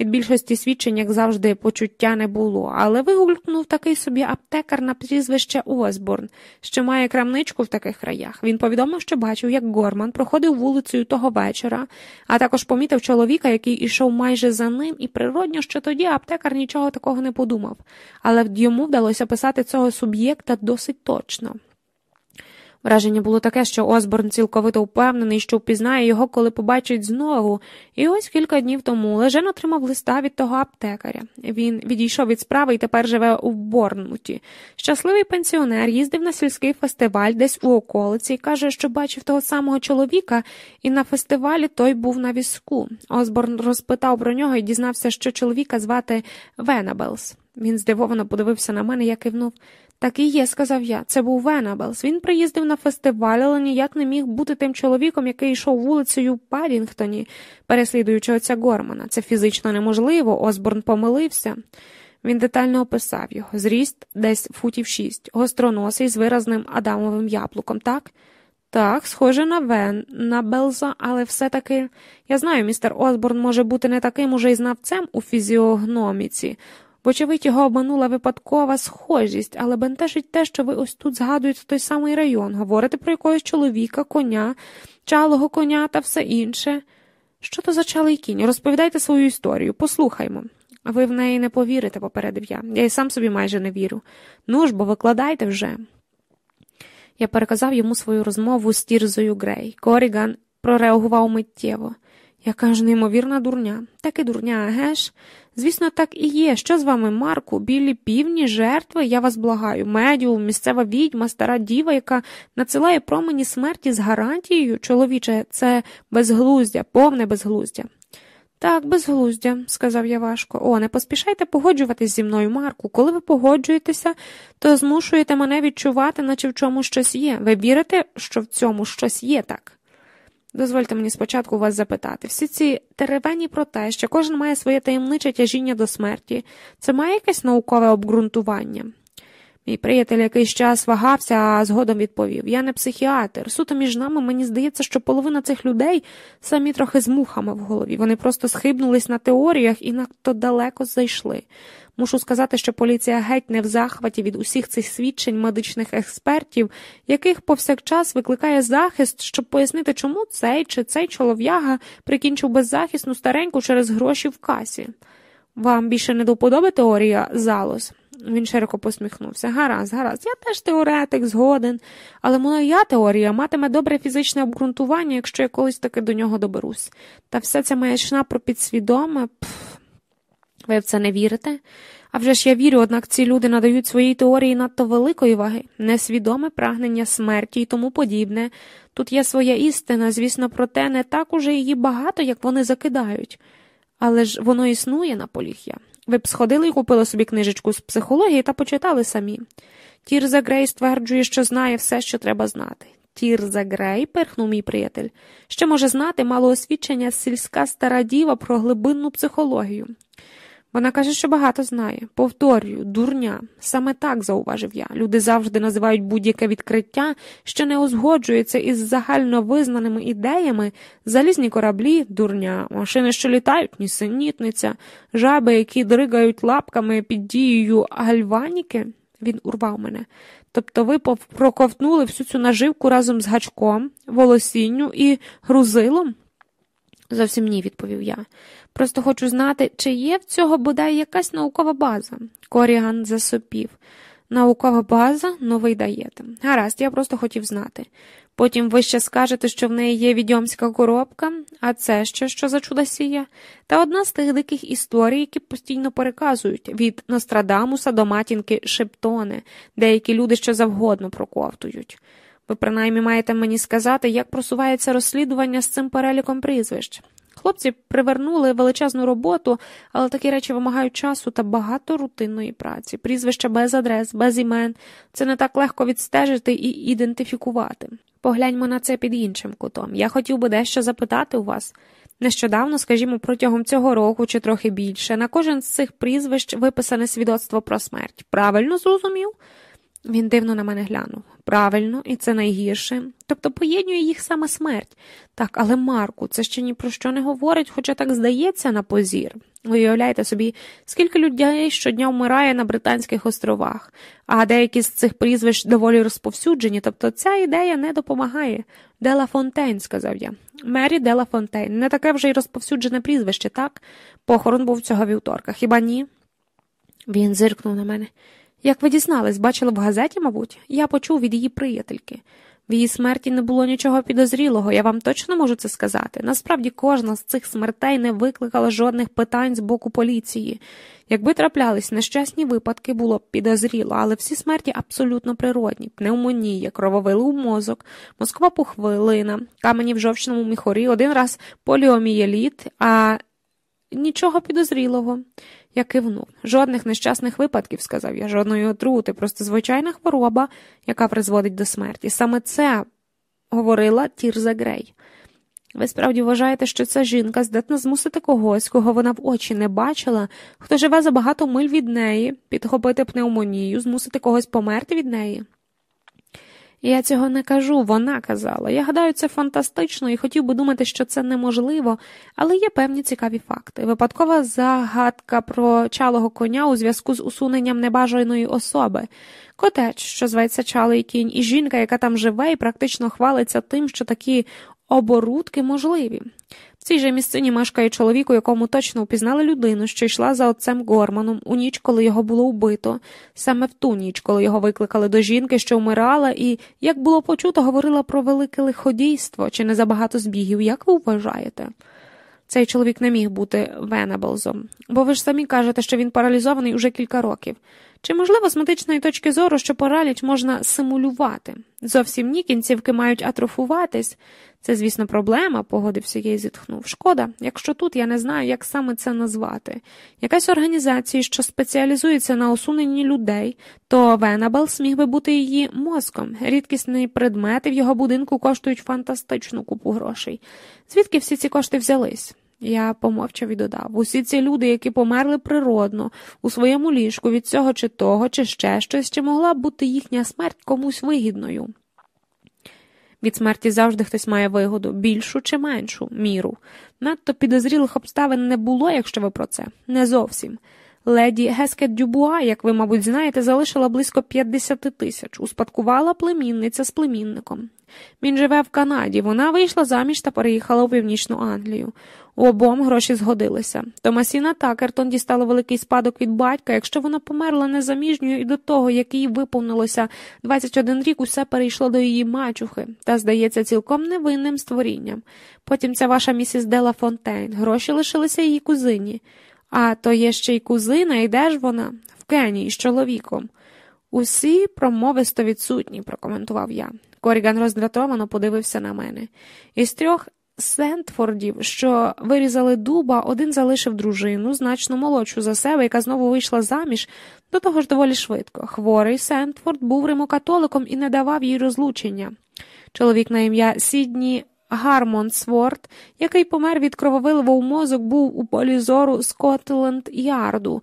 Від більшості свідчень, як завжди, почуття не було, але вигулькнув такий собі аптекар на прізвище Осборн, що має крамничку в таких краях. Він повідомив, що бачив, як Горман проходив вулицею того вечора, а також помітив чоловіка, який ішов майже за ним, і природньо, що тоді аптекар нічого такого не подумав, але йому вдалося писати цього суб'єкта досить точно. Враження було таке, що Осборн цілковито впевнений, що впізнає його, коли побачить знову, і ось кілька днів тому Лежен отримав листа від того аптекаря. Він відійшов від справи і тепер живе у Борнмуті. Щасливий пенсіонер їздив на сільський фестиваль десь у околиці і каже, що бачив того самого чоловіка, і на фестивалі той був на візку. Осборн розпитав про нього і дізнався, що чоловіка звати Венабелс. Він здивовано подивився на мене і кивнув. Так і є, сказав я. Це був Венабелс. Він приїздив на фестиваль, але ніяк не міг бути тим чоловіком, який йшов вулицею в Падінгтоні, переслідуючи отця Гормана. Це фізично неможливо, Осборн помилився. Він детально описав його зріст десь футів шість, гостроносий з виразним адамовим яблуком, так? Так, схоже на Вен, на Белза, але все-таки я знаю, містер Осборн може бути не таким уже й знавцем у фізіогноміці. Вочевидь, його обманула випадкова схожість, але бентежить те, що ви ось тут згадуєте той самий район, говорите про якогось чоловіка, коня, чалого коня та все інше. Що то за чалий кінь? Розповідайте свою історію, послухаймо. Ви в неї не повірите, попередив я. Я й сам собі майже не вірю. Ну ж, бо викладайте вже. Я переказав йому свою розмову з Тірзою Грей. Коріган прореагував миттєво. Яка ж неймовірна дурня. Так і дурня, геш? Звісно, так і є. Що з вами, Марку? Білі півні, жертви, я вас благаю. Медіум, місцева відьма, стара діва, яка надсилає промені смерті з гарантією, чоловіче, це безглуздя, повне безглуздя. Так, безглуздя, сказав я важко. О, не поспішайте погоджуватись зі мною, Марку. Коли ви погоджуєтеся, то змушуєте мене відчувати, наче в чому щось є. Ви вірите, що в цьому щось є так? Дозвольте мені спочатку вас запитати. Всі ці теревені про те, що кожен має своє таємниче тяжіння до смерті, це має якесь наукове обґрунтування? Мій приятель якийсь час вагався, а згодом відповів Я не психіатр. Суто між нами мені здається, що половина цих людей самі трохи з мухами в голові. Вони просто схибнулись на теоріях і надто далеко зайшли. Мушу сказати, що поліція геть не в захваті від усіх цих свідчень медичних експертів, яких повсякчас викликає захист, щоб пояснити, чому цей чи цей чолов'яга прикінчив беззахисну стареньку через гроші в касі. Вам більше не до теорія залоз? Він широко посміхнувся. Гаразд, гаразд, я теж теоретик, згоден, але моя теорія матиме добре фізичне обґрунтування, якщо я колись таки до нього доберусь. Та вся ця маячна про підсвідоме. Пф, ви в це не вірите? А вже ж я вірю, однак ці люди надають своїй теорії надто великої ваги, несвідоме прагнення смерті і тому подібне. Тут є своя істина, звісно, проте не так уже її багато, як вони закидають. Але ж воно існує на поліг я. Ви б сходили і купили собі книжечку з психології та почитали самі. Тірза Грей стверджує, що знає все, що треба знати. Тірза Грей, перхнув мій приятель, ще може знати мало освідчення сільська стара діва про глибинну психологію. Вона каже, що багато знає. Повторюю, дурня. Саме так зауважив я. Люди завжди називають будь-яке відкриття, що не узгоджується із загально визнаними ідеями, залізні кораблі, дурня, машини, що літають, нісенітниця, жаби, які дригають лапками під дією гальваніки. Він урвав мене. Тобто ви проковтнули всю цю наживку разом з гачком, волосінню і грузилом? Зовсім ні, відповів я. Просто хочу знати, чи є в цього бодай якась наукова база. Коріган засопів. Наукова база, ну ви даєте. Гаразд, я просто хотів знати. Потім ви ще скажете, що в неї є відьомська коробка, а це ще що за чудосія? Та одна з тих диких історій, які постійно переказують від Нострадамуса до матінки Шептони, деякі люди що завгодно проковтують. Ви принаймні маєте мені сказати, як просувається розслідування з цим переліком прізвищ. Хлопці привернули величезну роботу, але такі речі вимагають часу та багато рутинної праці. Прізвища без адрес, без імен. Це не так легко відстежити і ідентифікувати. Погляньмо на це під іншим кутом. Я хотів би дещо запитати у вас. Нещодавно, скажімо, протягом цього року чи трохи більше, на кожен з цих прізвищ виписане свідоцтво про смерть. Правильно зрозумів? Він дивно на мене глянув. Правильно, і це найгірше. Тобто поєднює їх саме смерть. Так, але Марку, це ще ні про що не говорить, хоча так здається на позір. Уявляйте собі, скільки людей щодня вмирає на Британських островах, а деякі з цих прізвищ доволі розповсюджені, тобто ця ідея не допомагає. Дела Фонтейн, сказав я. Мері Дела Фонтейн. Не таке вже й розповсюджене прізвище, так? Похорон був цього вівторка, хіба ні? Він зиркнув на мене. Як ви дізнались, бачили в газеті, мабуть, я почув від її приятельки. В її смерті не було нічого підозрілого, я вам точно можу це сказати. Насправді кожна з цих смертей не викликала жодних питань з боку поліції. Якби траплялись нещасні випадки, було б підозріло, але всі смерті абсолютно природні пневмонія, крововилив мозок, мозкова пухвилина, камені в жовчному міхорі, один раз поліомієліт, а нічого підозрілого. Я кивнув. Жодних нещасних випадків, сказав я, жодної отрути, просто звичайна хвороба, яка призводить до смерті. Саме це говорила Тірза Грей. Ви справді вважаєте, що ця жінка здатна змусити когось, кого вона в очі не бачила, хто живе за багато миль від неї, підхопити пневмонію, змусити когось померти від неї? Я цього не кажу, вона казала. Я гадаю, це фантастично і хотів би думати, що це неможливо, але є певні цікаві факти. Випадкова загадка про чалого коня у зв'язку з усуненням небажаної особи, котеч, що зветься чалий кінь, і жінка, яка там живе і практично хвалиться тим, що такі оборудки можливі цій же місцині мешкає чоловік, у якому точно впізнали людину, що йшла за отцем Горманом у ніч, коли його було вбито, саме в ту ніч, коли його викликали до жінки, що вмирала, і, як було почуто, говорила про велике лиходійство чи не забагато збігів, як ви вважаєте? Цей чоловік не міг бути Венеблзом, бо ви ж самі кажете, що він паралізований уже кілька років. Чи можливо з медичної точки зору, що параліч можна симулювати? Зовсім ні, кінцівки мають атрофуватись. Це, звісно, проблема, погодився я і зітхнув. Шкода, якщо тут я не знаю, як саме це назвати. Якась організація, що спеціалізується на усуненні людей, то Венабелс міг би бути її мозком. Рідкісні предмети в його будинку коштують фантастичну купу грошей. Звідки всі ці кошти взялись? Я помовчав і додав усі ці люди, які померли природно, у своєму ліжку від цього чи того, чи ще щось, чи могла б бути їхня смерть комусь вигідною. Від смерті завжди хтось має вигоду, більшу чи меншу міру. Надто підозрілих обставин не було, якщо ви про це, не зовсім. Леді Гескет Дюбуа, як ви, мабуть, знаєте, залишила близько 50 тисяч, успадкувала племінниця з племінником. Він живе в Канаді, вона вийшла заміж та переїхала у північну Англію. Обом гроші згодилися. Томасіна Такертон дістала великий спадок від батька. Якщо вона померла незаміжньою і до того, як їй виповнилося 21 рік, усе перейшло до її мачухи, та, здається, цілком невинним створінням. Потім ця ваша місіс Дела Фонтейн. Гроші лишилися її кузині. А то є ще й кузина, і де ж вона? В Кенії з чоловіком. Усі промовисто відсутні, прокоментував я. Коріган роздратовано подивився на мене. Із трьох Сентфордів, що вирізали дуба, один залишив дружину, значно молодшу за себе, яка знову вийшла заміж, до того ж доволі швидко. Хворий Сентфорд був римокатоликом і не давав їй розлучення. Чоловік на ім'я Сідні Гармонсворт, який помер від крововиливу у мозок, був у полі зору Скотленд Ярду,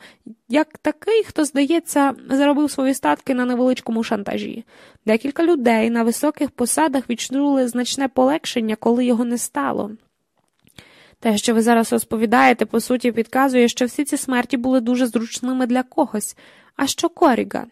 як такий, хто, здається, заробив свої статки на невеличкому шантажі. Декілька людей на високих посадах відчули значне полегшення, коли його не стало. Те, що ви зараз розповідаєте, по суті, підказує, що всі ці смерті були дуже зручними для когось. А що Коріган?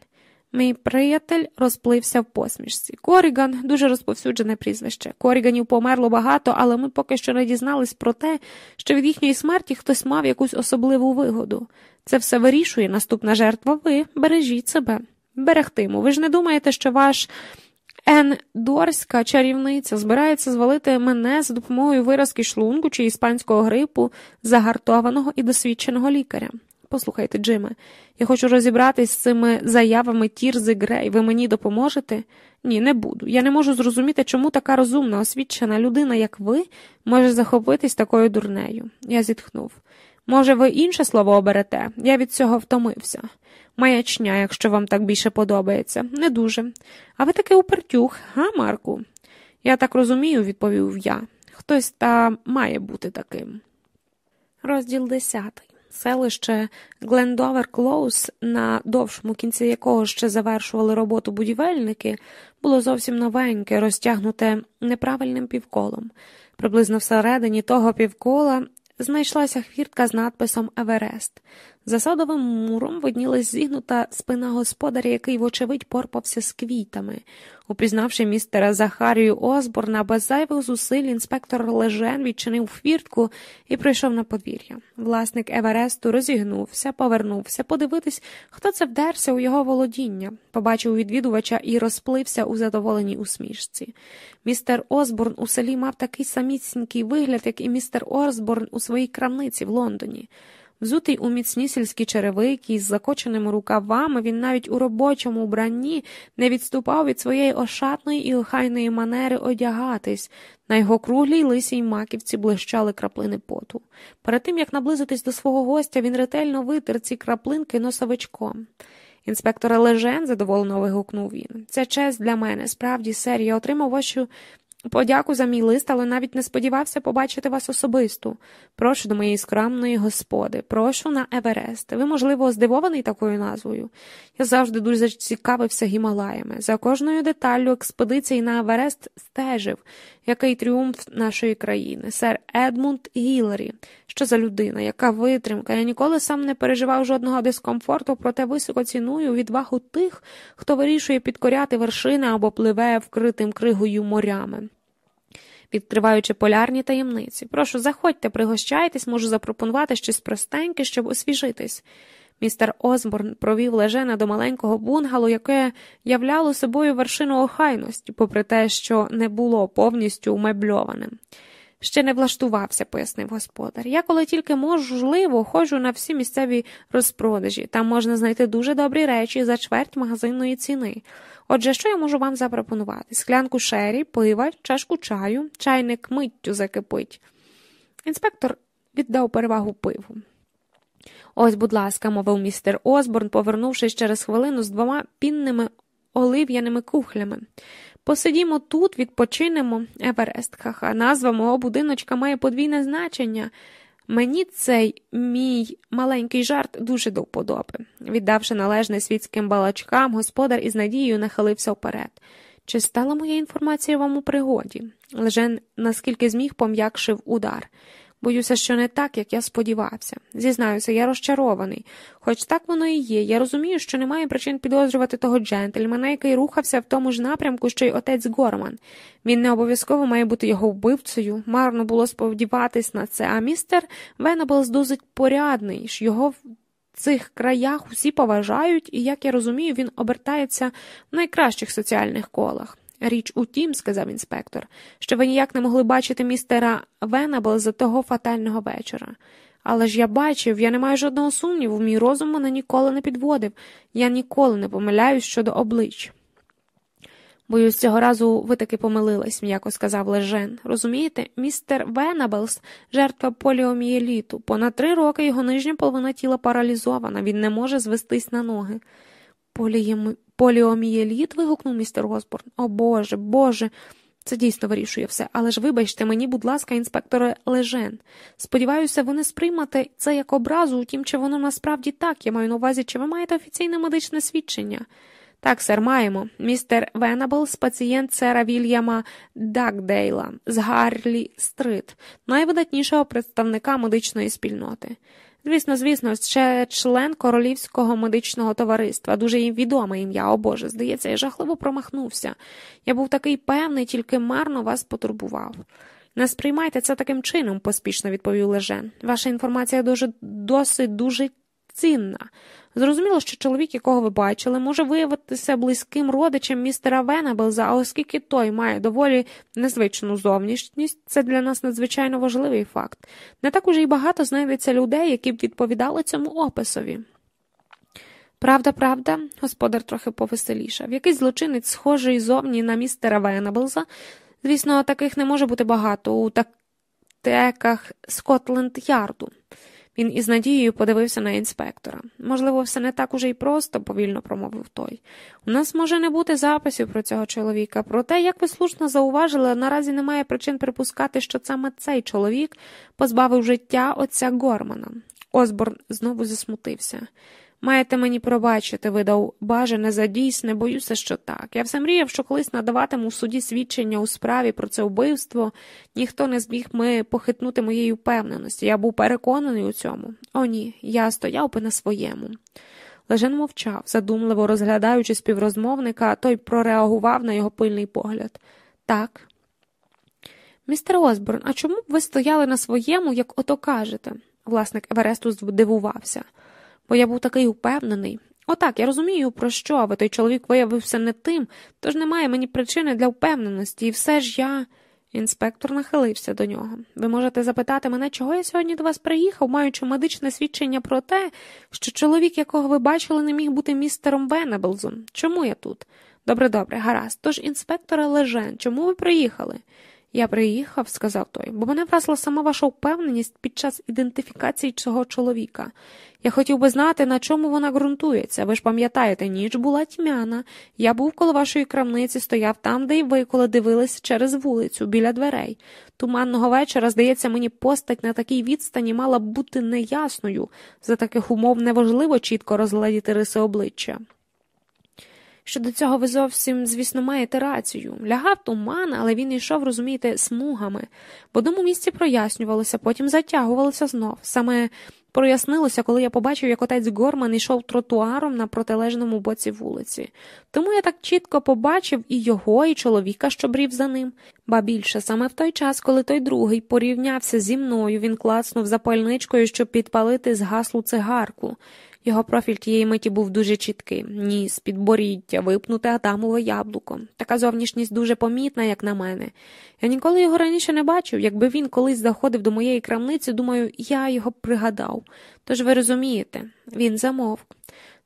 Мій приятель розплився в посмішці. Коріган дуже розповсюджене прізвище. Коріганів померло багато, але ми поки що не дізнались про те, що від їхньої смерті хтось мав якусь особливу вигоду. Це все вирішує наступна жертва. Ви бережіть себе. Берегтиму. Ви ж не думаєте, що ваш Ендорська чарівниця збирається звалити мене за допомогою виразки шлунку чи іспанського грипу загартованого і досвідченого лікаря. Послухайте, Джиме, я хочу розібратись з цими заявами Тірзи Грей. Ви мені допоможете? Ні, не буду. Я не можу зрозуміти, чому така розумна, освічена людина, як ви, може захопитись такою дурнею. Я зітхнув. Може, ви інше слово оберете? Я від цього втомився. Маячня, якщо вам так більше подобається, не дуже. А ви таки упертюх, га, Марку? Я так розумію, відповів я. Хтось та має бути таким. Розділ десятий. Селище Глендовер Клоус, на довшому кінці якого ще завершували роботу будівельники, було зовсім новеньке, розтягнуте неправильним півколом. Приблизно всередині того півкола знайшлася хвіртка з надписом Еверест. За садовим муром виднілась зігнута спина господаря, який, вочевидь, порпався з квітами. Упізнавши містера Захарію Осборна, без зайвих зусиль інспектор Лежен відчинив хвіртку і прийшов на подвір'я. Власник Евересту розігнувся, повернувся, подивитись, хто це вдерся у його володіння, побачив відвідувача і розплився у задоволеній усмішці. Містер Осборн у селі мав такий самісінький вигляд, як і містер Осборн у своїй крамниці в Лондоні. Взутий у міцні сільські черевики із закоченими рукавами, він навіть у робочому вбранні не відступав від своєї ошатної і охайної манери одягатись. На його круглій лисій маківці блищали краплини поту. Перед тим як наблизитись до свого гостя, він ретельно витер ці краплинки носовичком. Інспектора Лежен, задоволено вигукнув він. Це честь для мене. Справді, сер, я отримав вашу Подяку за мій лист, але навіть не сподівався побачити вас особисто. Прошу до моєї скромної господи, прошу на Еверест. Ви, можливо, здивований такою назвою. Я завжди дуже цікавився гімалаями. За кожною деталлю експедиції на Еверест стежив, який тріумф нашої країни, сер Едмунд Гіларі. Що за людина, яка витримка? Я ніколи сам не переживав жодного дискомфорту, проте високо ціную відвагу тих, хто вирішує підкоряти вершини або пливе вкритим кригою морями. Відкриваючи полярні таємниці. Прошу, заходьте, пригощайтесь, можу запропонувати щось простеньке, щоб освіжитись. Містер Осборн провів лежена до маленького бунгало, яке являло собою вершину охайності, попри те, що не було повністю умебльованим. Ще не влаштувався, пояснив господар. Я, коли тільки можливо, ходжу на всі місцеві розпродажі. Там можна знайти дуже добрі речі за чверть магазинної ціни. Отже, що я можу вам запропонувати? Склянку шері, пива, чашку чаю, чайник миттю закипить. Інспектор віддав перевагу пиву. Ось, будь ласка, мовив містер Осборн, повернувшись через хвилину з двома пінними олив'яними кухлями. Посидімо тут, відпочинемо, Еверест, ха-ха, назва мого будиночка має подвійне значення. Мені цей мій маленький жарт дуже до вподоби. Віддавши належне світським балачкам, господар із надією нахилився вперед. Чи стала моя інформація вам у пригоді? Лежен, наскільки зміг, пом'якшив удар. Боюся, що не так, як я сподівався. Зізнаюся, я розчарований. Хоч так воно і є. Я розумію, що немає причин підозрювати того джентльмена, який рухався в тому ж напрямку, що й отець Горман. Він не обов'язково має бути його вбивцею. Марно було сподіватись на це, а містер Венеблс досить порядний, ж його в цих краях усі поважають, і, як я розумію, він обертається в найкращих соціальних колах. Річ у тім, сказав інспектор, що ви ніяк не могли бачити містера Венабл за того фатального вечора. Але ж я бачив, я не маю жодного сумніву, мій розум мене ніколи не підводив, я ніколи не помиляюсь щодо облич. Боюсь, цього разу ви таки помилились, м'яко сказав Лежен. Розумієте, містер Венаблс жертва поліомієліту. Понад три роки його нижня половина тіла паралізована, він не може звестись на ноги. Полієм... Поліомієліт? вигукнув містер Осборн. О Боже, Боже. Це дійсно вирішує все, але ж вибачте мені, будь ласка, інспекторе Лежен. Сподіваюся, ви не сприймате це як образу, утім, чи воно насправді так, я маю на увазі, чи ви маєте офіційне медичне свідчення. Так, сер, маємо. Містер Венаблс, пацієнт сера Вільяма Дакдейла з Гарлі Стрит, найвидатнішого представника медичної спільноти. Звісно, звісно, ще член королівського медичного товариства, дуже їм відоме ім'я, о Боже, здається, я жахливо промахнувся. Я був такий певний, тільки марно вас потурбував. Не сприймайте це таким чином, поспішно відповів Лежен. Ваша інформація дуже досить дуже цінна. Зрозуміло, що чоловік, якого ви бачили, може виявитися близьким родичем містера Венебелза, а оскільки той має доволі незвичну зовнішність, це для нас надзвичайно важливий факт. Не так уже й багато знайдеться людей, які б відповідали цьому описові. Правда, правда, господар трохи повеселішав. Якийсь злочинець, схожий зовні на містера Венеблза. Звісно, таких не може бути багато у тактеках Скотленд Ярду. Він із надією подивився на інспектора. Можливо, все не так уже й просто, повільно промовив той. У нас може не бути записів про цього чоловіка, проте, як ви слушно зауважили, наразі немає причин припускати, що саме цей чоловік позбавив життя отця Гормана. Осборн знову засмутився. Маєте мені пробачити, видав бажане за дійсне, боюся, що так. Я все мріяв, що колись надаватиму в суді свідчення у справі про це вбивство, ніхто не зміг ми похитнути моєї впевненості. Я був переконаний у цьому. О, ні, я стояв би на своєму. Лежен мовчав, задумливо розглядаючи співрозмовника, той прореагував на його пильний погляд. Так. Містер Осборн, а чому б ви стояли на своєму, як ото кажете? Власник Евересту здивувався бо я був такий упевнений. Отак, я розумію, про що, але той чоловік виявився не тим, тож немає мені причини для впевненості, і все ж я. Інспектор нахилився до нього. Ви можете запитати мене, чого я сьогодні до вас приїхав, маючи медичне свідчення про те, що чоловік, якого ви бачили, не міг бути містером Венеблзом. Чому я тут? Добре, добре, гаразд. Тож, інспекторе Лежен, чому ви приїхали? Я приїхав, сказав той, бо мене вразила сама ваша впевненість під час ідентифікації цього чоловіка. Я хотів би знати, на чому вона ґрунтується. Ви ж пам'ятаєте, ніч була тьмяна. Я був коло вашої крамниці, стояв там, де й ви, коли дивились через вулицю, біля дверей. Туманного вечора, здається, мені постать на такій відстані мала б бути неясною. За таких умов неважливо чітко розгладіти риси обличчя. Щодо цього ви зовсім, звісно, маєте рацію. Лягав туман, але він йшов, розумієте, смугами. В одному місці прояснювалося, потім затягувалося знов. Саме прояснилося, коли я побачив, як отець Горман йшов тротуаром на протилежному боці вулиці. Тому я так чітко побачив і його, і чоловіка, що брів за ним. Ба більше, саме в той час, коли той другий порівнявся зі мною, він клацнув запальничкою, щоб підпалити згаслу цигарку. Його профіль тієї миті був дуже чіткий, ніс, підборіддя, випнуте адамове яблуко. Така зовнішність дуже помітна, як на мене. Я ніколи його раніше не бачив. Якби він колись заходив до моєї крамниці, думаю, я його пригадав. Тож ви розумієте, він замовк.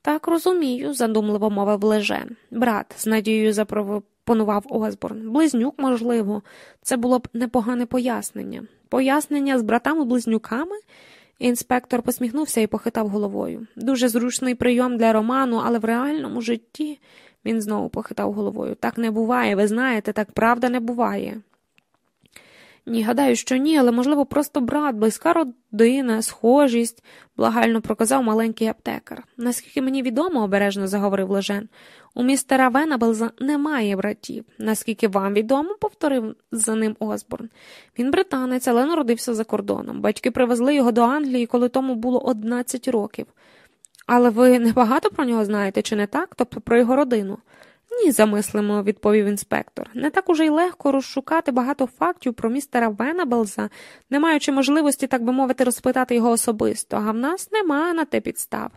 Так розумію, задумливо мовив Лежен. Брат, з надією запропонував Озборн. Близнюк, можливо, це було б непогане пояснення. Пояснення з братами-близнюками? Інспектор посміхнувся і похитав головою. Дуже зручний прийом для роману, але в реальному житті він знову похитав головою. Так не буває, ви знаєте, так правда не буває. Ні, гадаю, що ні, але, можливо, просто брат, близька родина, схожість, благально проказав маленький аптекар. Наскільки мені відомо, обережно заговорив Лежен, у містера Венабелза немає братів. Наскільки вам відомо, повторив за ним Осборн. Він британець, але народився за кордоном. Батьки привезли його до Англії, коли тому було 11 років. Але ви небагато про нього знаєте, чи не так? Тобто про його родину? Ні, замислимо, відповів інспектор. Не так уже й легко розшукати багато фактів про містера Венабелза, не маючи можливості, так би мовити, розпитати його особисто, а в нас немає на те підстав.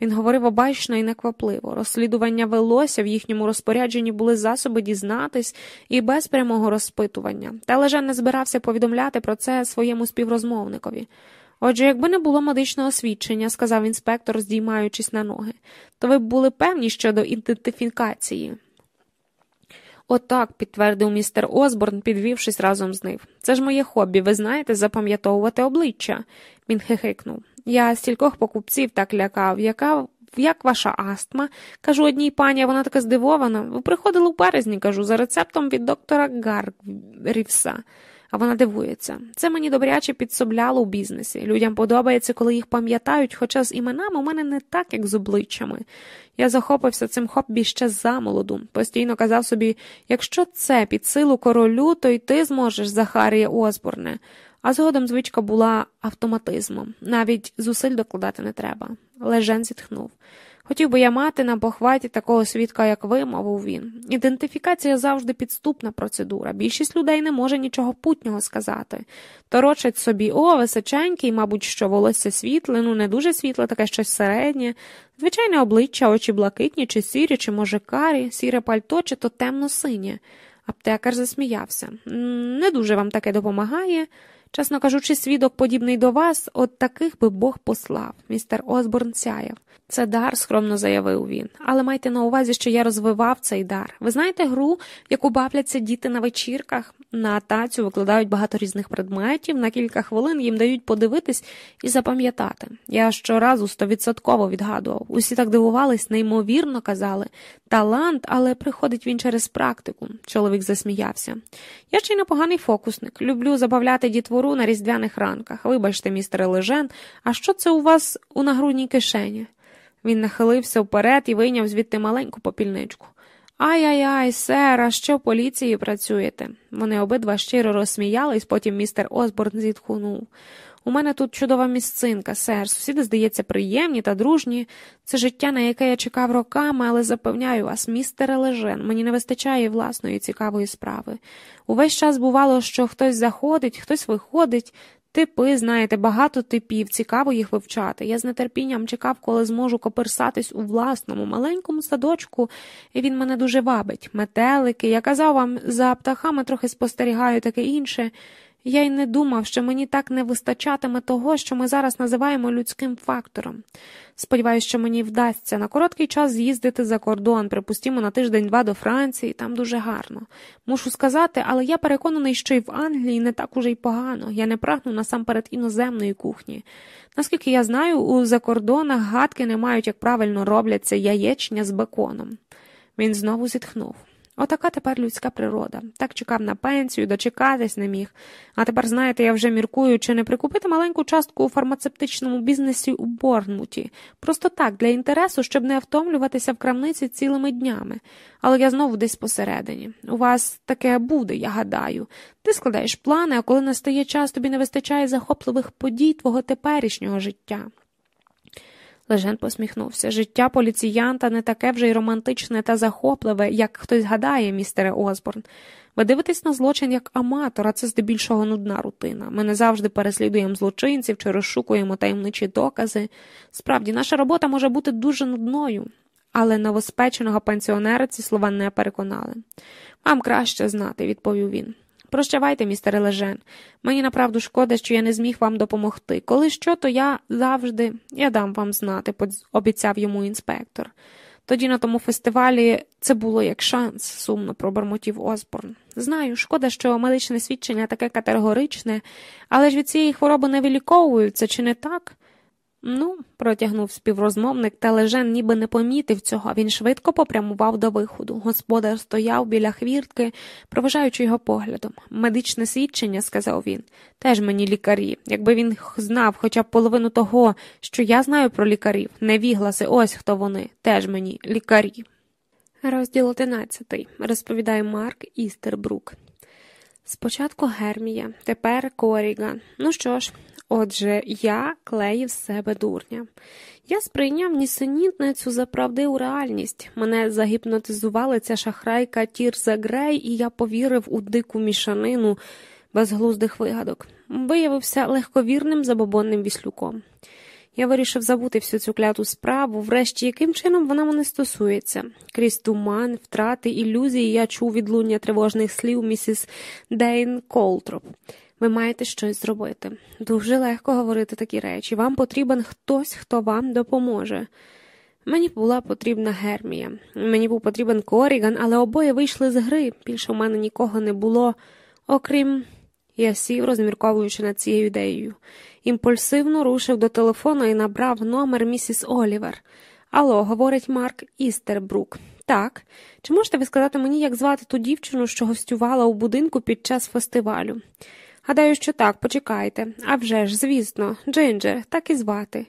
Він говорив обачно і неквапливо. Розслідування велося, в їхньому розпорядженні були засоби дізнатись і без прямого розпитування, та лежа не збирався повідомляти про це своєму співрозмовникові. Отже, якби не було медичного освідчення, сказав інспектор, здіймаючись на ноги, то ви б були певні щодо ідентифікації. Отак, підтвердив містер Осборн, підвівшись разом з ним. Це ж моє хобі, ви знаєте, запам'ятовувати обличчя. Він хихикнув. Я стількох покупців так лякав, яка. Як ваша астма? Кажу одній пані, вона така здивована. Ви приходили у березні, кажу, за рецептом від доктора Гаррівса а вона дивується. Це мені добряче підсобляло у бізнесі. Людям подобається, коли їх пам'ятають, хоча з іменами у мене не так, як з обличчями. Я захопився цим хобі ще замолоду. Постійно казав собі якщо це під силу королю, то й ти зможеш, Захарія Осборне. А згодом звичка була автоматизмом. Навіть зусиль докладати не треба. Лежен зітхнув. Хотів би я мати на похваті такого свідка, як ви, мовив він. Ідентифікація завжди підступна процедура. Більшість людей не може нічого путнього сказати. Торочать собі, о, височенький, мабуть, що волосся світле, ну не дуже світле, таке щось середнє. Звичайне обличчя, очі блакитні, чи сірі, чи, може, карі, сіре пальто, чи то темно синє. Аптекар засміявся. Не дуже вам таке допомагає. Чесно кажучи, свідок, подібний до вас, от таких би Бог послав. Містер Осборн сяяв. Це дар, скромно заявив він. Але майте на увазі, що я розвивав цей дар. Ви знаєте гру, яку бавляться діти на вечірках? На тацю викладають багато різних предметів, на кілька хвилин їм дають подивитись і запам'ятати. Я щоразу стовідсотково відгадував. Усі так дивувались, неймовірно казали. Талант, але приходить він через практику. Чоловік засміявся. Я ще й непоганий фокусник. Люблю забавляти дітвору на різдвяних ранках. Вибачте, містере Лежен, а що це у вас у нагрудній кишені? Він нахилився вперед і вийняв звідти маленьку попільничку. Ай ай ай, сер, що в поліції працюєте? Вони обидва щиро розсміялись, потім містер Осборн зітхнув. У мене тут чудова місцинка, сер. Сусіди, здається, приємні та дружні. Це життя, на яке я чекав роками, але запевняю вас, містере Лежен, мені не вистачає власної цікавої справи. Увесь час бувало, що хтось заходить, хтось виходить, Типи, знаєте, багато типів, цікаво їх вивчати. Я з нетерпінням чекав, коли зможу коперсатись у власному маленькому садочку, і він мене дуже вабить. Метелики, я казав вам, за птахами трохи спостерігаю таке інше. Я й не думав, що мені так не вистачатиме того, що ми зараз називаємо людським фактором. Сподіваюсь, що мені вдасться на короткий час з'їздити за кордон, припустімо, на тиждень-два до Франції, там дуже гарно. Мушу сказати, але я переконаний, що і в Англії не так уже й погано. Я не прагну насамперед іноземної кухні. Наскільки я знаю, у закордонах гадки не мають, як правильно робляться яєчня з беконом. Він знову зітхнув. Отака тепер людська природа. Так чекав на пенсію, дочекатись не міг. А тепер, знаєте, я вже міркую, чи не прикупити маленьку частку у фармацевтичному бізнесі у Борнмуті. Просто так, для інтересу, щоб не втомлюватися в крамниці цілими днями. Але я знову десь посередині. У вас таке буде, я гадаю. Ти складаєш плани, а коли настає час, тобі не вистачає захопливих подій твого теперішнього життя. Лежен посміхнувся. Життя поліціянта не таке вже й романтичне та захопливе, як хтось гадає, містере Осборн. Ви дивитесь на злочин як аматор, а це здебільшого нудна рутина. Ми не завжди переслідуємо злочинців чи розшукуємо таємничі докази. Справді, наша робота може бути дуже нудною, але новоспеченого пенсіонера ці слова не переконали. Вам краще знати, відповів він. Прощавайте, містере Лежен. Мені направду шкода, що я не зміг вам допомогти. Коли що, то я завжди я дам вам знати, обіцяв йому інспектор. Тоді на тому фестивалі це було як шанс, сумно пробормотів Осборн. Знаю, шкода, що медичне свідчення таке категоричне, але ж від цієї хвороби не виліковуються, чи не так? Ну, протягнув співрозмовник, та лежен ніби не помітив цього. Він швидко попрямував до виходу. Господар стояв біля хвіртки, проважаючи його поглядом. Медичне свідчення, сказав він, теж мені лікарі. Якби він знав хоча б половину того, що я знаю про лікарів, невігласи, ось хто вони, теж мені лікарі. Розділ одинадцятий, розповідає Марк Істербрук. Спочатку Гермія, тепер Коріган. Ну що ж, Отже, я клеїв себе дурня. Я сприйняв нісенітницю за правдиву реальність. Мене загіпнотизувала ця шахрайка Тірза Грей, і я повірив у дику мішанину безглуздих вигадок. Виявився легковірним забобонним віслюком. Я вирішив забути всю цю кляту справу, врешті, яким чином вона мене стосується. Крізь туман, втрати, ілюзії я чув відлуння тривожних слів місіс Дейн Колтроп. Ви маєте щось зробити. Дуже легко говорити такі речі. Вам потрібен хтось, хто вам допоможе. Мені була потрібна Гермія, мені був потрібен Коріган, але обоє вийшли з гри. Більше у мене нікого не було, окрім я сів, розмірковуючи над цією ідеєю. Імпульсивно рушив до телефону і набрав номер місіс Олівер. Алло, говорить Марк Істербрук. Так. Чи можете ви сказати мені, як звати ту дівчину, що гостювала у будинку під час фестивалю? Гадаю, що так, почекайте. А вже ж, звісно, Джинджер, так і звати.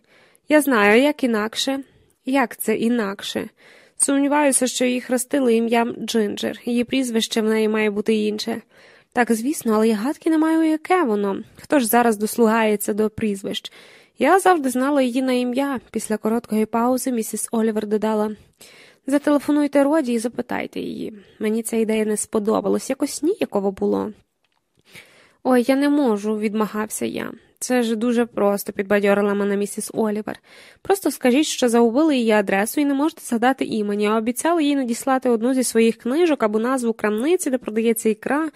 Я знаю, як інакше. Як це інакше? Сумніваюся, що її хрестили ім'ям Джинджер, її прізвище в неї має бути інше. Так, звісно, але я гадки не маю, яке воно. Хто ж зараз дослугається до прізвищ? Я завжди знала її на ім'я. Після короткої паузи місіс Олівер додала Зателефонуйте Роді і запитайте її. Мені ця ідея не сподобалась, якось ніяково було. Ой, я не можу, відмагався я. Це ж дуже просто, підбадьорила мене місіс Олівер. Просто скажіть, що загубили її адресу і не можете згадати імені, а обіцяли їй надіслати одну зі своїх книжок або назву крамниці, де продається ікра,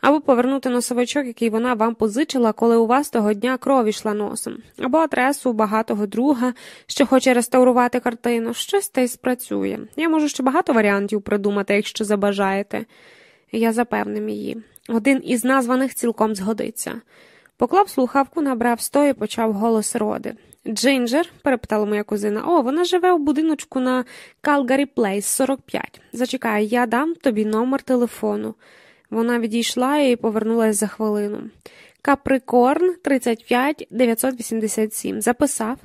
або повернути носовичок, який вона вам позичила, коли у вас того дня кров ішла носом, або адресу багатого друга, що хоче реставрувати картину. Щось те й спрацює. Я можу ще багато варіантів придумати, якщо забажаєте. Я запевнив її. Один із названих цілком згодиться. Поклав слухавку, набрав сто і почув голос Роди. Джинджер, перепитала моя кузина, о, вона живе у будиночку на Калгарі Плейс 45. Зачекай, я дам тобі номер телефону. Вона відійшла і повернулася за хвилину. Каприкорн 35 987. Записав.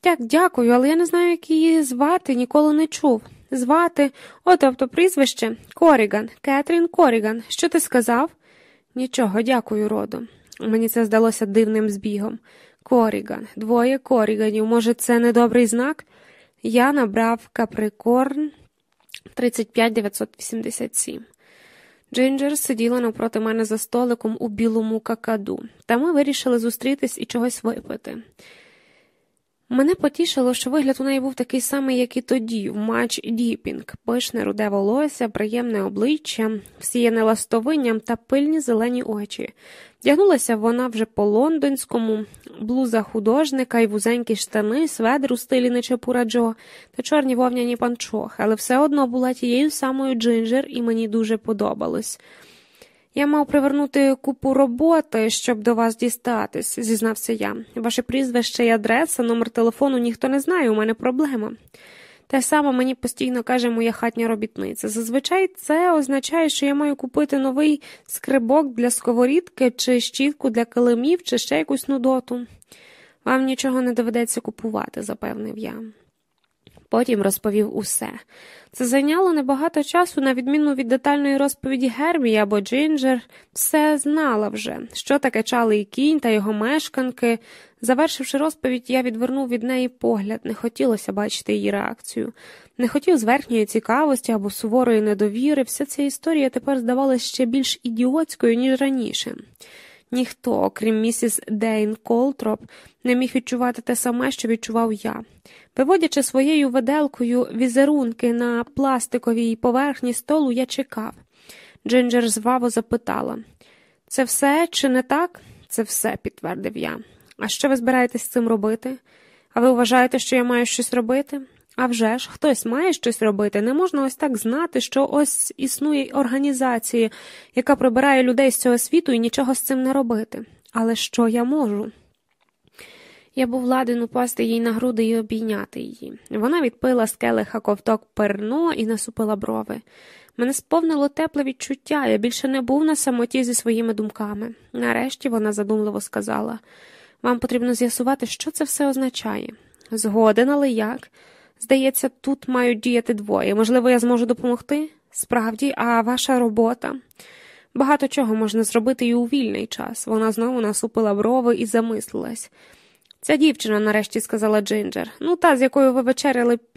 Так, дякую, але я не знаю, як її звати, ніколи не чув. Звати, о, тобто прізвище Коріган, Кетрін Коріган. Що ти сказав? Нічого, дякую, роду. Мені це здалося дивним збігом. Коріган, двоє Коріганів. Може, це недобрий знак? Я набрав Каприкорн 35987. Джинджер сиділа навпроти мене за столиком у білому какаду, та ми вирішили зустрітись і чогось випити. Мене потішило, що вигляд у неї був такий самий, як і тоді, в матч Діпінг, пишне руде волосся, приємне обличчя, всіяне ластовинням та пильні зелені очі. Вдягнулася вона вже по лондонському, блуза художника і вузенькі штани, сведер у стилі Нечепура Джо та чорні вовняні панчохи, але все одно була тією самою Джинджер, і мені дуже подобалось. Я мав привернути купу роботи, щоб до вас дістатись, зізнався я. Ваше прізвище і адреса, номер телефону ніхто не знає, у мене проблема. Те саме мені постійно каже моя хатня робітниця. Зазвичай це означає, що я маю купити новий скрибок для сковорідки, чи щітку для килимів, чи ще якусь нудоту. Вам нічого не доведеться купувати, запевнив я. Потім розповів усе. Це зайняло небагато часу, на відміну від детальної розповіді Гермі або Джинджер, все знала вже, що таке чалий кінь та його мешканки. Завершивши розповідь, я відвернув від неї погляд, не хотілося бачити її реакцію. Не хотів з верхньої цікавості або суворої недовіри, вся ця історія тепер здавалася ще більш ідіотською, ніж раніше. Ніхто, окрім місіс Дейн Колтроп, не міг відчувати те саме, що відчував я. Виводячи своєю виделкою візерунки на пластиковій поверхні столу, я чекав. Джинджер зваво запитала це все чи не так? Це все, підтвердив я. А що ви збираєтесь з цим робити? А ви вважаєте, що я маю щось робити? А вже ж, хтось має щось робити. Не можна ось так знати, що ось існує організація, яка прибирає людей з цього світу і нічого з цим не робити. Але що я можу? Я був ладен упасти їй на груди і обійняти її. Вона відпила з келиха ковток перно і насупила брови. Мене сповнило тепле відчуття, я більше не був на самоті зі своїми думками. Нарешті вона задумливо сказала вам потрібно з'ясувати, що це все означає. Згоден, але як? Здається, тут мають діяти двоє. Можливо, я зможу допомогти? Справді, а ваша робота? Багато чого можна зробити і у вільний час. Вона знову насупила брови і замислилась. Ця дівчина, нарешті сказала Джинджер, ну та, з якою ви вечеряли після.